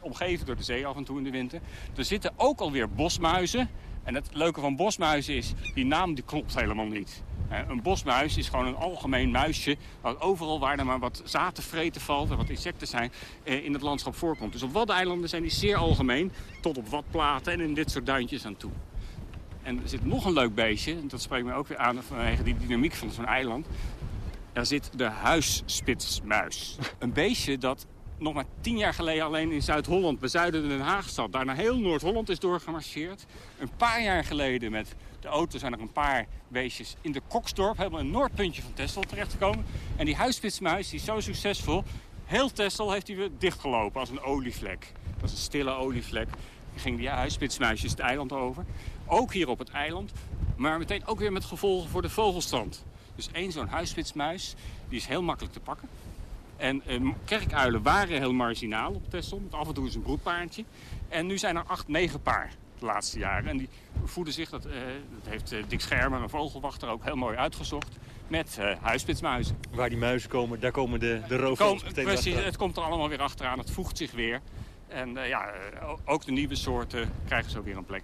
Speaker 27: omgeven door de zee af en toe in de winter. Er zitten ook alweer bosmuizen. En het leuke van bosmuizen is, die naam die klopt helemaal niet. Een bosmuis is gewoon een algemeen muisje... dat overal waar er maar wat zaad vreten valt en wat insecten zijn... Uh, in het landschap voorkomt. Dus op waddeilanden zijn die zeer algemeen... tot op watplaten en in dit soort duintjes aan toe. En er zit nog een leuk beestje, dat spreekt me ook weer aan vanwege die dynamiek van zo'n eiland. Daar zit de huisspitsmuis. Een beestje dat nog maar tien jaar geleden alleen in Zuid-Holland, bezuiden Den Haag zat. Daarna heel Noord-Holland is doorgemarcheerd. Een paar jaar geleden met de auto zijn er een paar beestjes in de Koksdorp, helemaal een noordpuntje van Texel terechtgekomen. En die huisspitsmuis die is zo succesvol, heel Texel heeft hij weer dichtgelopen als een olievlek. Dat is een stille olievlek. Die ging die huisspitsmuisjes het eiland over. Ook hier op het eiland, maar meteen ook weer met gevolgen voor de vogelstand. Dus één zo'n huisspitsmuis, die is heel makkelijk te pakken. En uh, kerkuilen waren heel marginaal op Texel, met af en toe eens een broedpaardje. En nu zijn er acht, negen paar de laatste jaren. En die voeden zich, dat, uh, dat heeft uh, Dick Schermer, een vogelwachter, ook heel mooi uitgezocht... met uh, huispitsmuizen.
Speaker 25: Waar die muizen komen, daar komen de, de roofvogels meteen
Speaker 27: Precies,
Speaker 25: achteraan.
Speaker 27: het komt er allemaal weer achteraan, het voegt zich weer. En ja, ook de nieuwe soorten krijgen zo weer een plek.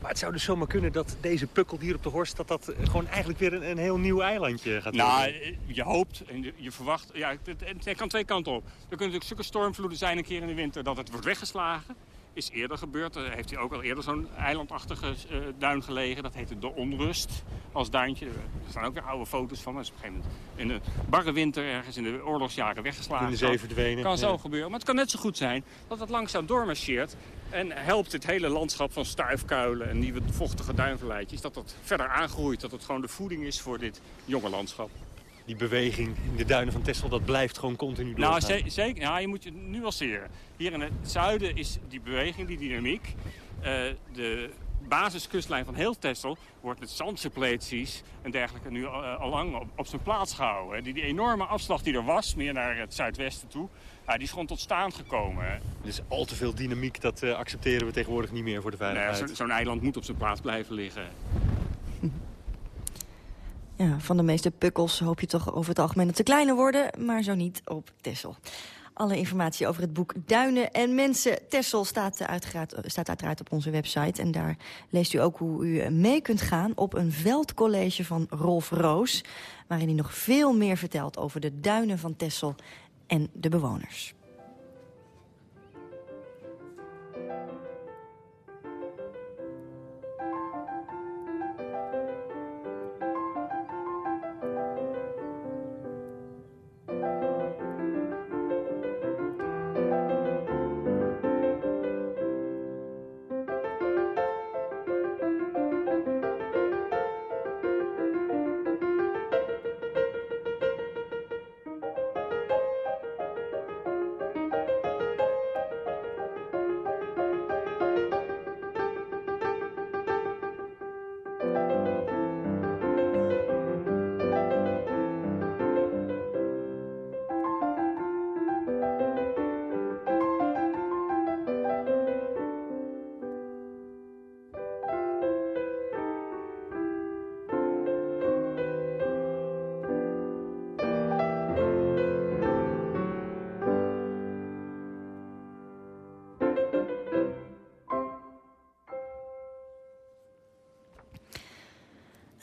Speaker 25: Maar het zou dus zomaar kunnen dat deze pukkel hier op de Horst... dat dat gewoon eigenlijk weer een, een heel nieuw eilandje gaat worden.
Speaker 27: Nou, je hoopt en je, verwacht... Ja, het, het, kan twee kanten op. Er kunnen natuurlijk zulke stormvloeden zijn een keer in de winter... dat het wordt weggeslagen. Is eerder gebeurd. Er heeft hij ook al eerder zo'n eilandachtige uh, duin gelegen. Dat heette De Onrust als duintje. Er staan ook weer oude foto's van. Dat is op een gegeven moment in de barre winter... ergens in de oorlogsjaren weggeslagen.
Speaker 25: In de zee verdwenen.
Speaker 27: Kan zo
Speaker 25: ja.
Speaker 27: gebeuren. Maar het kan net zo goed zijn dat het langzaam doormarcheert... En helpt het hele landschap van stuifkuilen en nieuwe vochtige duinverleidjes... dat dat verder aangroeit, dat het gewoon de voeding is voor dit jonge landschap.
Speaker 25: Die beweging in de duinen van Texel, dat blijft gewoon continu doorgaan.
Speaker 27: Nou, ze zeker. Ja, je moet je nuanceren. Hier in het zuiden is die beweging, die dynamiek... Uh, de basiskustlijn van heel Texel wordt met zandsuppleties en dergelijke nu uh, al lang op, op, zijn plaats gehouden. Die, die enorme afslag die er was, meer naar het zuidwesten toe, ja, die is gewoon tot staan gekomen.
Speaker 25: Dus al te veel dynamiek, dat uh, accepteren we tegenwoordig niet meer voor de veiligheid.
Speaker 27: Nee, Zo'n zo eiland moet op zijn plaats blijven liggen.
Speaker 4: Ja, van de meeste pukkels hoop je toch over het algemeen dat ze kleiner worden, maar zo niet op Texel. Alle informatie over het boek Duinen en Mensen Tessel staat uiteraard, staat uiteraard op onze website. En daar leest u ook hoe u mee kunt gaan op een veldcollege van Rolf Roos. Waarin hij nog veel meer vertelt over de duinen van Tessel en de bewoners.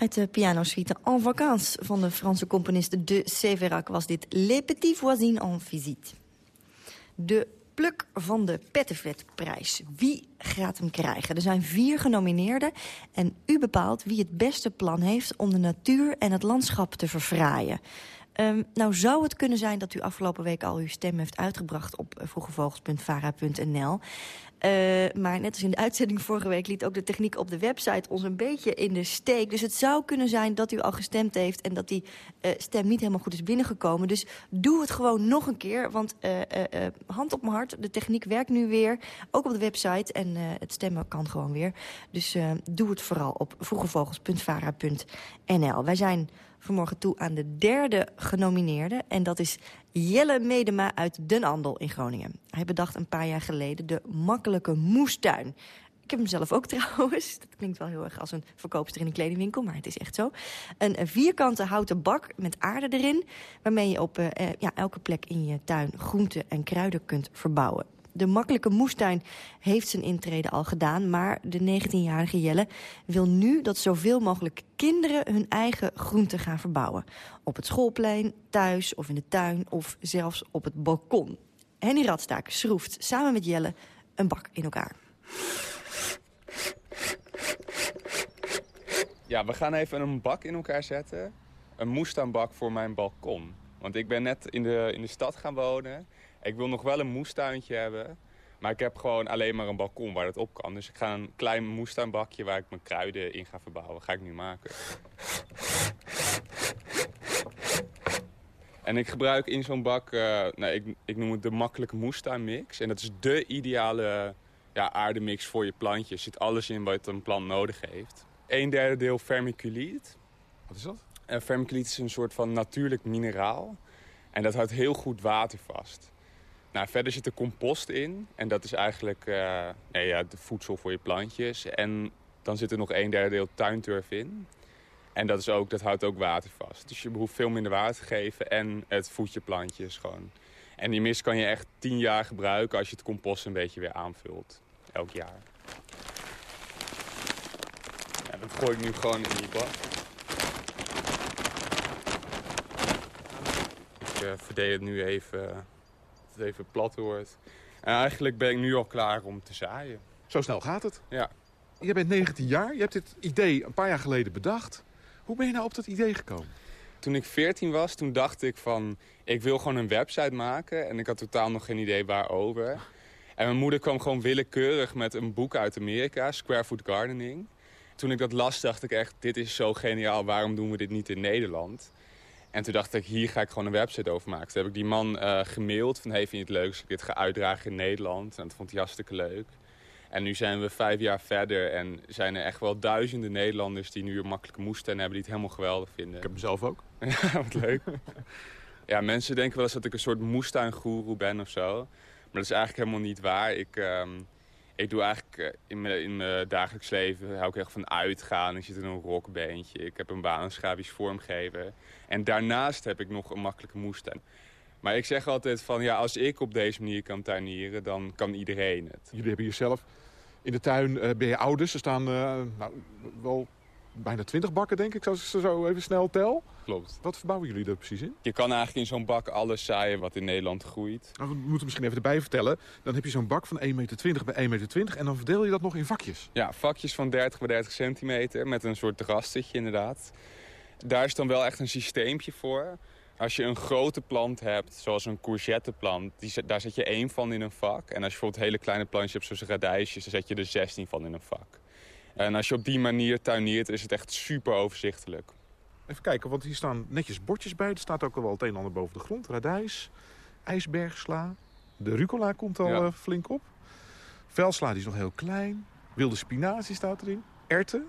Speaker 4: Uit de pianosuite En Vacances van de Franse componist De Séverac was dit Les Petits Voisins en Visite. De pluk van de Pettenflatprijs. Wie gaat hem krijgen? Er zijn vier genomineerden en u bepaalt wie het beste plan heeft... om de natuur en het landschap te verfraaien. Um, nou zou het kunnen zijn dat u afgelopen week al uw stem heeft uitgebracht op vroegevogels.vara.nl. Uh, maar net als in de uitzending vorige week liet ook de techniek op de website ons een beetje in de steek. Dus het zou kunnen zijn dat u al gestemd heeft en dat die uh, stem niet helemaal goed is binnengekomen. Dus doe het gewoon nog een keer, want hand op mijn hart, de techniek werkt nu weer. Ook op de website en het stemmen kan gewoon weer. Dus doe het vooral op vroegevogels.vara.nl. Wij zijn vanmorgen toe aan de derde genomineerde. En dat is Jelle Medema uit Den Andel in Groningen. Hij bedacht een paar jaar geleden de makkelijke moestuin. Ik heb hem zelf ook trouwens. Dat klinkt wel heel erg als een verkoopster in een kledingwinkel, maar het is echt zo. Een vierkante houten bak met aarde erin... waarmee je op uh, ja, elke plek in je tuin groenten en kruiden kunt verbouwen. De makkelijke moestuin heeft zijn intrede al gedaan... maar de 19-jarige Jelle wil nu dat zoveel mogelijk kinderen... hun eigen groenten gaan verbouwen. Op het schoolplein, thuis of in de tuin of zelfs op het balkon. Henny Radstaak schroeft samen met Jelle een bak in elkaar.
Speaker 28: Ja, we gaan even een bak in elkaar zetten. Een moestuinbak voor mijn balkon. Want ik ben net in de, in de stad gaan wonen... Ik wil nog wel een moestuintje hebben. Maar ik heb gewoon alleen maar een balkon waar het op kan. Dus ik ga een klein moestuinbakje waar ik mijn kruiden in ga verbouwen. Ga ik nu maken. En ik gebruik in zo'n bak, uh, nou, ik, ik noem het de makkelijke moestuinmix. En dat is de ideale ja, aardemix voor je plantje. Er zit alles in wat een plant nodig heeft. Een derde deel vermiculiet.
Speaker 29: Wat is dat?
Speaker 28: Uh, vermiculiet is een soort van natuurlijk mineraal. En dat houdt heel goed water vast. Nou, verder zit er compost in. En dat is eigenlijk uh, nee, ja, de voedsel voor je plantjes. En dan zit er nog een derde deel tuinturf in. En dat, is ook, dat houdt ook water vast. Dus je hoeft veel minder water te geven en het voedt je plantjes gewoon. En die mist kan je echt tien jaar gebruiken als je het compost een beetje weer aanvult. Elk jaar. Ja, dat gooi ik nu gewoon in die bak. Ik uh, verdeel het nu even het even plat wordt. En eigenlijk ben ik nu al klaar om te zaaien.
Speaker 29: Zo snel gaat het?
Speaker 28: Ja.
Speaker 29: Je bent 19 jaar, je hebt dit idee een paar jaar geleden bedacht. Hoe ben je nou op dat idee gekomen?
Speaker 28: Toen ik 14 was, toen dacht ik van... ik wil gewoon een website maken. En ik had totaal nog geen idee waarover. En mijn moeder kwam gewoon willekeurig met een boek uit Amerika, Square Foot Gardening. Toen ik dat las, dacht ik echt, dit is zo geniaal, waarom doen we dit niet in Nederland? En toen dacht ik, hier ga ik gewoon een website over maken. Toen heb ik die man uh, gemaild van, hey, vind je het leuk als ik dit ga uitdragen in Nederland? En dat vond hij hartstikke leuk. En nu zijn we vijf jaar verder en zijn er echt wel duizenden Nederlanders... die nu een makkelijke moestuin hebben, die het helemaal geweldig vinden.
Speaker 29: Ik heb hem zelf ook.
Speaker 28: ja, wat leuk. ja, mensen denken wel eens dat ik een soort moestuingoeroe ben of zo. Maar dat is eigenlijk helemaal niet waar. Ik... Um, ik doe eigenlijk eh, in mijn, in mijn dagelijks leven hou ik echt van uitgaan. Ik zit in een rockbeentje. Ik heb een baan als vormgever. En daarnaast heb ik nog een makkelijke moestuin. Maar ik zeg altijd van ja, als ik op deze manier kan tuinieren, dan kan iedereen het.
Speaker 29: Jullie hebben hier zelf in de tuin, uh, ben je ouders. Er staan uh, nou, wel bijna twintig bakken, denk ik, als ik ze zo even snel tel.
Speaker 28: Klopt.
Speaker 29: Wat verbouwen jullie er precies in?
Speaker 28: Je kan eigenlijk in zo'n bak alles zaaien wat in Nederland groeit.
Speaker 29: Nou, we moeten misschien even erbij vertellen. Dan heb je zo'n bak van 1,20 meter bij 1,20 meter en dan verdeel je dat nog in vakjes.
Speaker 28: Ja, vakjes van 30 bij 30 centimeter met een soort terrastetje inderdaad. Daar is dan wel echt een systeempje voor. Als je een grote plant hebt, zoals een courgetteplant, die, daar zet je één van in een vak. En als je bijvoorbeeld hele kleine plantjes hebt, zoals radijsjes, dan zet je er 16 van in een vak. En als je op die manier tuiniert, is het echt super overzichtelijk.
Speaker 29: Even kijken, want hier staan netjes bordjes bij. Er staat ook al wel het een en ander boven de grond. Radijs, ijsbergsla. De rucola komt al ja. flink op. Velsla die is nog heel klein. Wilde spinazie staat erin. Erten.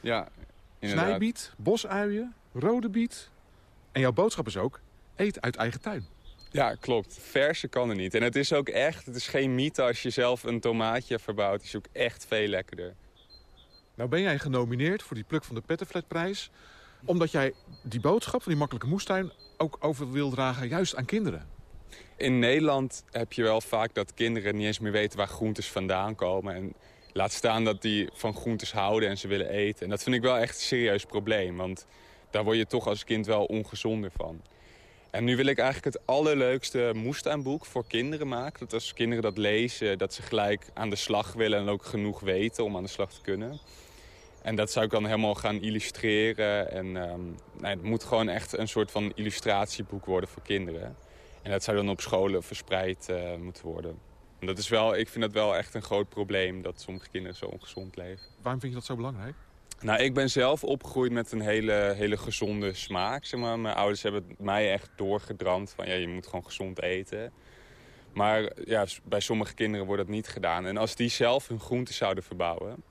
Speaker 28: Ja,
Speaker 29: inderdaad. Snijbiet, bosuien, rode biet. En jouw boodschap is ook, eet uit eigen tuin.
Speaker 28: Ja, klopt. Verse kan er niet. En het is ook echt, het is geen mythe als je zelf een tomaatje verbouwt. Het is ook echt veel lekkerder.
Speaker 29: Nou ben jij genomineerd voor die Pluk van de Pettenflatprijs. Omdat jij die boodschap van die makkelijke moestuin ook over wil dragen juist aan kinderen.
Speaker 28: In Nederland heb je wel vaak dat kinderen niet eens meer weten waar groentes vandaan komen. En Laat staan dat die van groentes houden en ze willen eten. En dat vind ik wel echt een serieus probleem. Want daar word je toch als kind wel ongezonder van. En nu wil ik eigenlijk het allerleukste moestuinboek voor kinderen maken. Dat als kinderen dat lezen, dat ze gelijk aan de slag willen... en ook genoeg weten om aan de slag te kunnen. En dat zou ik dan helemaal gaan illustreren. En um, nee, het moet gewoon echt een soort van illustratieboek worden voor kinderen. En dat zou dan op scholen verspreid uh, moeten worden. En dat is wel, ik vind dat wel echt een groot probleem dat sommige kinderen zo ongezond leven.
Speaker 29: Waarom vind je dat zo belangrijk?
Speaker 28: Nou, ik ben zelf opgegroeid met een hele, hele gezonde smaak. Zeg maar. Mijn ouders hebben mij echt doorgedramd van ja, je moet gewoon gezond eten. Maar ja, bij sommige kinderen wordt dat niet gedaan. En als die zelf hun groenten zouden verbouwen...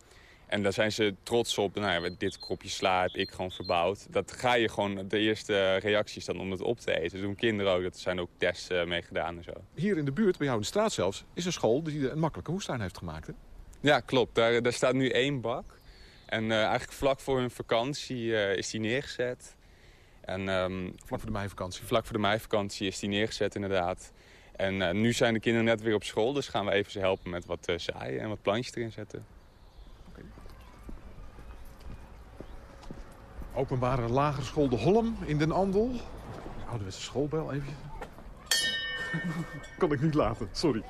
Speaker 28: En daar zijn ze trots op. Nou ja, dit kropje sla heb ik gewoon verbouwd. Dat ga je gewoon, de eerste reacties dan om het op te eten. Dat doen kinderen ook, dat zijn ook tests uh, mee gedaan en zo.
Speaker 29: Hier in de buurt, bij jou in de straat zelfs, is een school die een makkelijke moestuin heeft gemaakt. Hè?
Speaker 28: Ja, klopt. Daar, daar staat nu één bak. En uh, eigenlijk vlak voor hun vakantie uh, is die neergezet. En, um,
Speaker 29: vlak voor de meivakantie?
Speaker 28: Vlak voor de meivakantie is die neergezet inderdaad. En nu zijn de kinderen net weer op school, dus gaan we even ze helpen met wat zaaien en wat plantjes erin zetten.
Speaker 29: Openbare lagere school De Holm in Den Andel. Ouderwetse schoolbel, even. kan ik niet laten, sorry.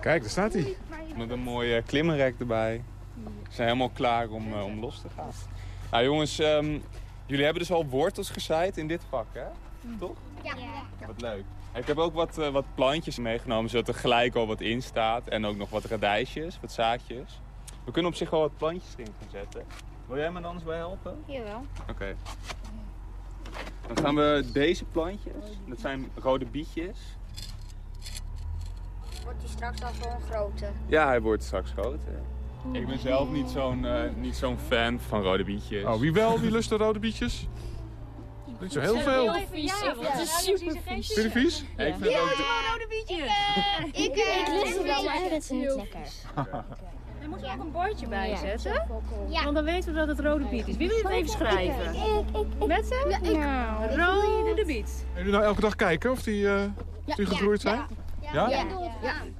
Speaker 29: Kijk, daar staat hij.
Speaker 28: Met een mooie klimmenrek erbij. We zijn helemaal klaar om, uh, om los te gaan. Nou jongens, um, jullie hebben dus al wortels gezaaid in dit vak, hè? Toch?
Speaker 30: Ja.
Speaker 28: Wat leuk. Ik heb ook wat, uh, wat plantjes meegenomen, zodat er gelijk al wat in staat. En ook nog wat radijsjes, wat zaadjes. We kunnen op zich wel wat plantjes erin gaan zetten. Wil jij me dan eens bij helpen?
Speaker 30: Jawel.
Speaker 28: Oké. Okay. Dan gaan we deze plantjes, dat zijn rode bietjes.
Speaker 30: Wordt die straks al zo'n grote?
Speaker 28: Ja, hij wordt straks groter. Ik ben zelf niet zo'n uh, niet zo'n fan van rode bietjes.
Speaker 29: Oh, wie wel? Wie lust de rode bietjes? Niet zo heel veel.
Speaker 30: Heel vies. Ja, het is super vies.
Speaker 29: Vind je vies?
Speaker 28: Ja. Ik vind
Speaker 30: ja,
Speaker 28: ook
Speaker 30: de... rode bietjes. Ik, uh, ik, ik lust het wel, maar ik vind het niet lekker.
Speaker 31: Er moet ook een bordje bij zetten. Ja. Want dan weten we dat het rode biet is. Wie wil het even schrijven?
Speaker 30: Ik, ik, ik,
Speaker 31: Met ze?
Speaker 30: Ja, ik.
Speaker 31: Nou, rode biet.
Speaker 29: En jullie nou elke dag kijken of die, uh, ja. die gegroeid zijn?
Speaker 30: Ja? Ja.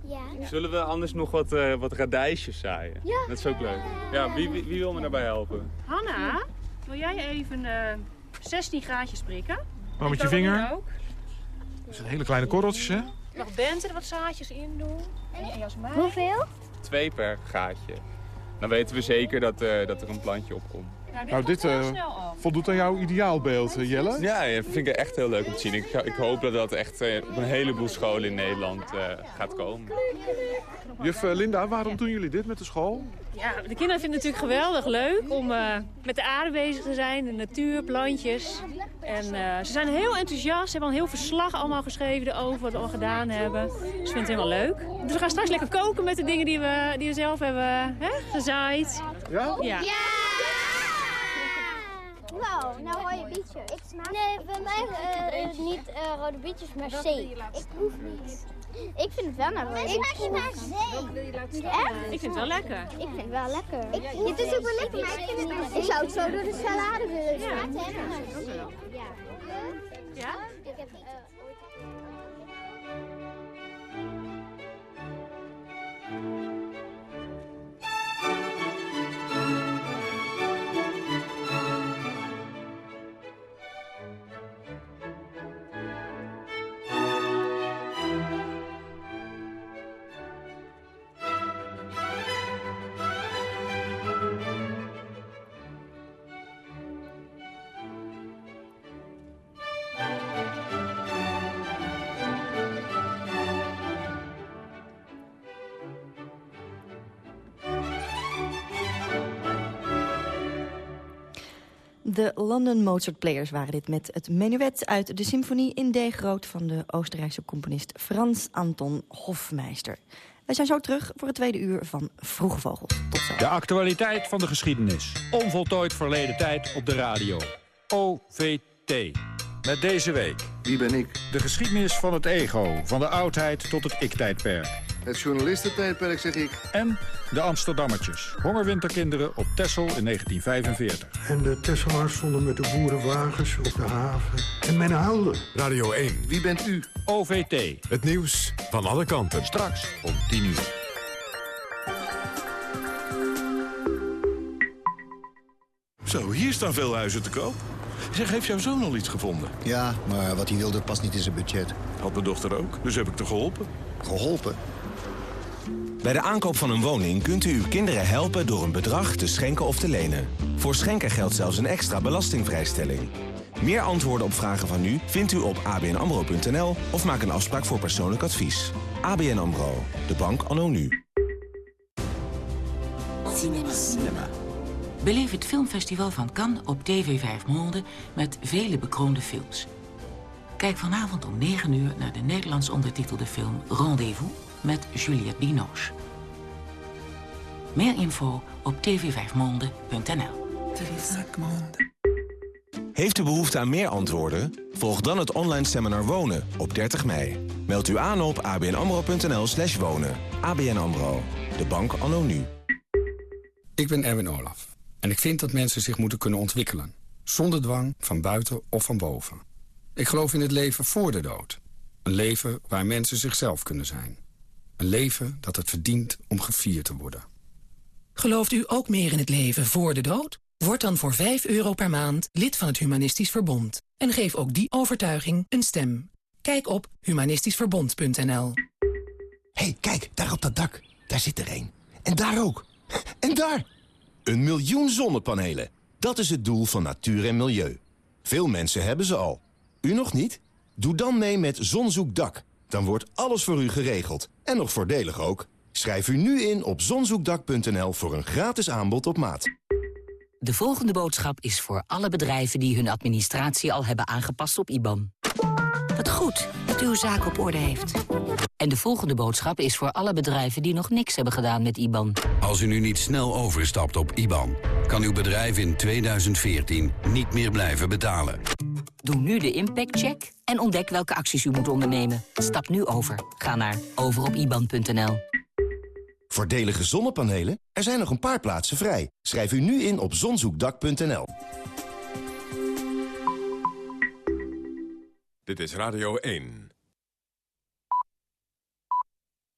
Speaker 28: ja. Zullen we anders nog wat, uh, wat radijsjes zaaien?
Speaker 30: Ja.
Speaker 28: Dat is ook leuk. Ja, wie, wie, wie wil me daarbij helpen?
Speaker 31: Hanna, wil jij even uh, 16 gaatjes prikken?
Speaker 29: Oh, met je vinger? Ook. Dat zijn hele kleine korreltjes, hè?
Speaker 31: Nog Bente er wat zaadjes in doen. En Jasmijn.
Speaker 30: Hoeveel?
Speaker 28: Twee per gaatje. Dan weten we zeker dat, uh, dat er een plantje op komt.
Speaker 31: Nou, dit,
Speaker 29: nou, dit uh, voldoet aan jouw ideaalbeeld, uh, Jelle?
Speaker 28: Ja, dat vind ik echt heel leuk om te zien. Ik, ik hoop dat dat echt op een heleboel scholen in Nederland gaat komen.
Speaker 29: Juf Linda, waarom doen jullie dit met de school?
Speaker 31: Ja, de kinderen vinden het natuurlijk geweldig leuk om uh, met de aarde bezig te zijn, de natuur, plantjes. En uh, ze zijn heel enthousiast, ze hebben al een heel verslag allemaal geschreven over wat we al gedaan hebben. Dus ze vinden het helemaal leuk. Dus we gaan straks lekker koken met de dingen die we, die we zelf hebben hè, gezaaid.
Speaker 29: Ja?
Speaker 31: Ja!
Speaker 30: ja! Nou, nou rode bietje. Ik smaak... Nee, bij mij uh, niet rode bietjes, maar zee. Ik hoef niet. Ik vind het wel naar Ik maak je maar zee.
Speaker 31: Echt? Ik vind het wel lekker.
Speaker 30: Ik vind het wel lekker. Ik, het is super lekker, maar ik vind het Ik zou het zo door de salade willen doen.
Speaker 31: Ja.
Speaker 30: Ja.
Speaker 31: Ja?
Speaker 30: Ik heb
Speaker 4: De London Mozart Players waren dit met het menuet uit de symfonie in D groot van de Oostenrijkse componist Frans Anton Hofmeister. Wij zijn zo terug voor het tweede uur van Vroege Vogels. Tot zo.
Speaker 32: De actualiteit van de geschiedenis. Onvoltooid verleden tijd op de radio. OVT. Met deze week.
Speaker 33: Wie ben ik?
Speaker 32: De geschiedenis van het ego. Van de oudheid tot het ik-tijdperk.
Speaker 33: Het journalistentijdperk, zeg ik.
Speaker 32: En de Amsterdammetjes. Hongerwinterkinderen op Tessel in 1945.
Speaker 34: En de Tesselaars stonden met de boerenwagens op de haven. En mijn huilde.
Speaker 19: Radio 1.
Speaker 33: Wie bent u?
Speaker 32: OVT.
Speaker 19: Het nieuws van alle kanten.
Speaker 32: Straks om 10 uur.
Speaker 2: Zo, hier staan veel huizen te koop. Zeg, heeft jouw zoon al iets gevonden?
Speaker 21: Ja, maar wat hij wilde past niet in zijn budget.
Speaker 2: Had mijn dochter ook, dus heb ik te geholpen.
Speaker 21: Geholpen?
Speaker 3: Bij de aankoop van een woning kunt u uw kinderen helpen door een bedrag te schenken of te lenen. Voor schenken geldt zelfs een extra belastingvrijstelling. Meer antwoorden op vragen van u vindt u op abnamro.nl of maak een afspraak voor persoonlijk advies. ABN AMRO, de bank anno nu.
Speaker 35: Cinema. Beleef het filmfestival van Cannes op TV 5 Monde met vele bekroonde films. Kijk vanavond om 9 uur naar de Nederlands ondertitelde film Rendezvous met Juliette Binoche. Meer info op tv5monde.nl.
Speaker 3: Heeft u behoefte aan meer antwoorden? Volg dan het online seminar Wonen op 30 mei. Meld u aan op abnamro.nl slash wonen. ABN AMRO, de bank anno nu.
Speaker 36: Ik ben Erwin Olaf en ik vind dat mensen zich moeten kunnen ontwikkelen. Zonder dwang, van buiten of van boven. Ik geloof in het leven voor de dood. Een leven waar mensen zichzelf kunnen zijn. Een leven dat het verdient om gevierd te worden.
Speaker 17: Gelooft u ook meer in het leven voor de dood? Word dan voor 5 euro per maand lid van het Humanistisch Verbond. En geef ook die overtuiging een stem. Kijk op humanistischverbond.nl
Speaker 3: hey, kijk, daar op dat dak. Daar zit er een. En daar ook. En daar! Een miljoen zonnepanelen. Dat is het doel van natuur en milieu. Veel mensen hebben ze al. U nog niet? Doe dan mee met Zonzoekdak. Dan wordt alles voor u geregeld. En nog voordelig ook. Schrijf u nu in op zonzoekdak.nl voor een gratis aanbod op maat.
Speaker 35: De volgende boodschap is voor alle bedrijven die hun administratie al hebben aangepast op IBAN. Goed dat u uw zaak op orde heeft. En de volgende boodschap is voor alle bedrijven die nog niks hebben gedaan met IBAN.
Speaker 20: Als u nu niet snel overstapt op IBAN... kan uw bedrijf in 2014 niet meer blijven betalen.
Speaker 35: Doe nu de impactcheck en ontdek welke acties u moet ondernemen. Stap nu over. Ga naar overopiban.nl.
Speaker 3: Voordelige zonnepanelen? Er zijn nog een paar plaatsen vrij. Schrijf u nu in op zonzoekdak.nl.
Speaker 22: Dit is Radio 1.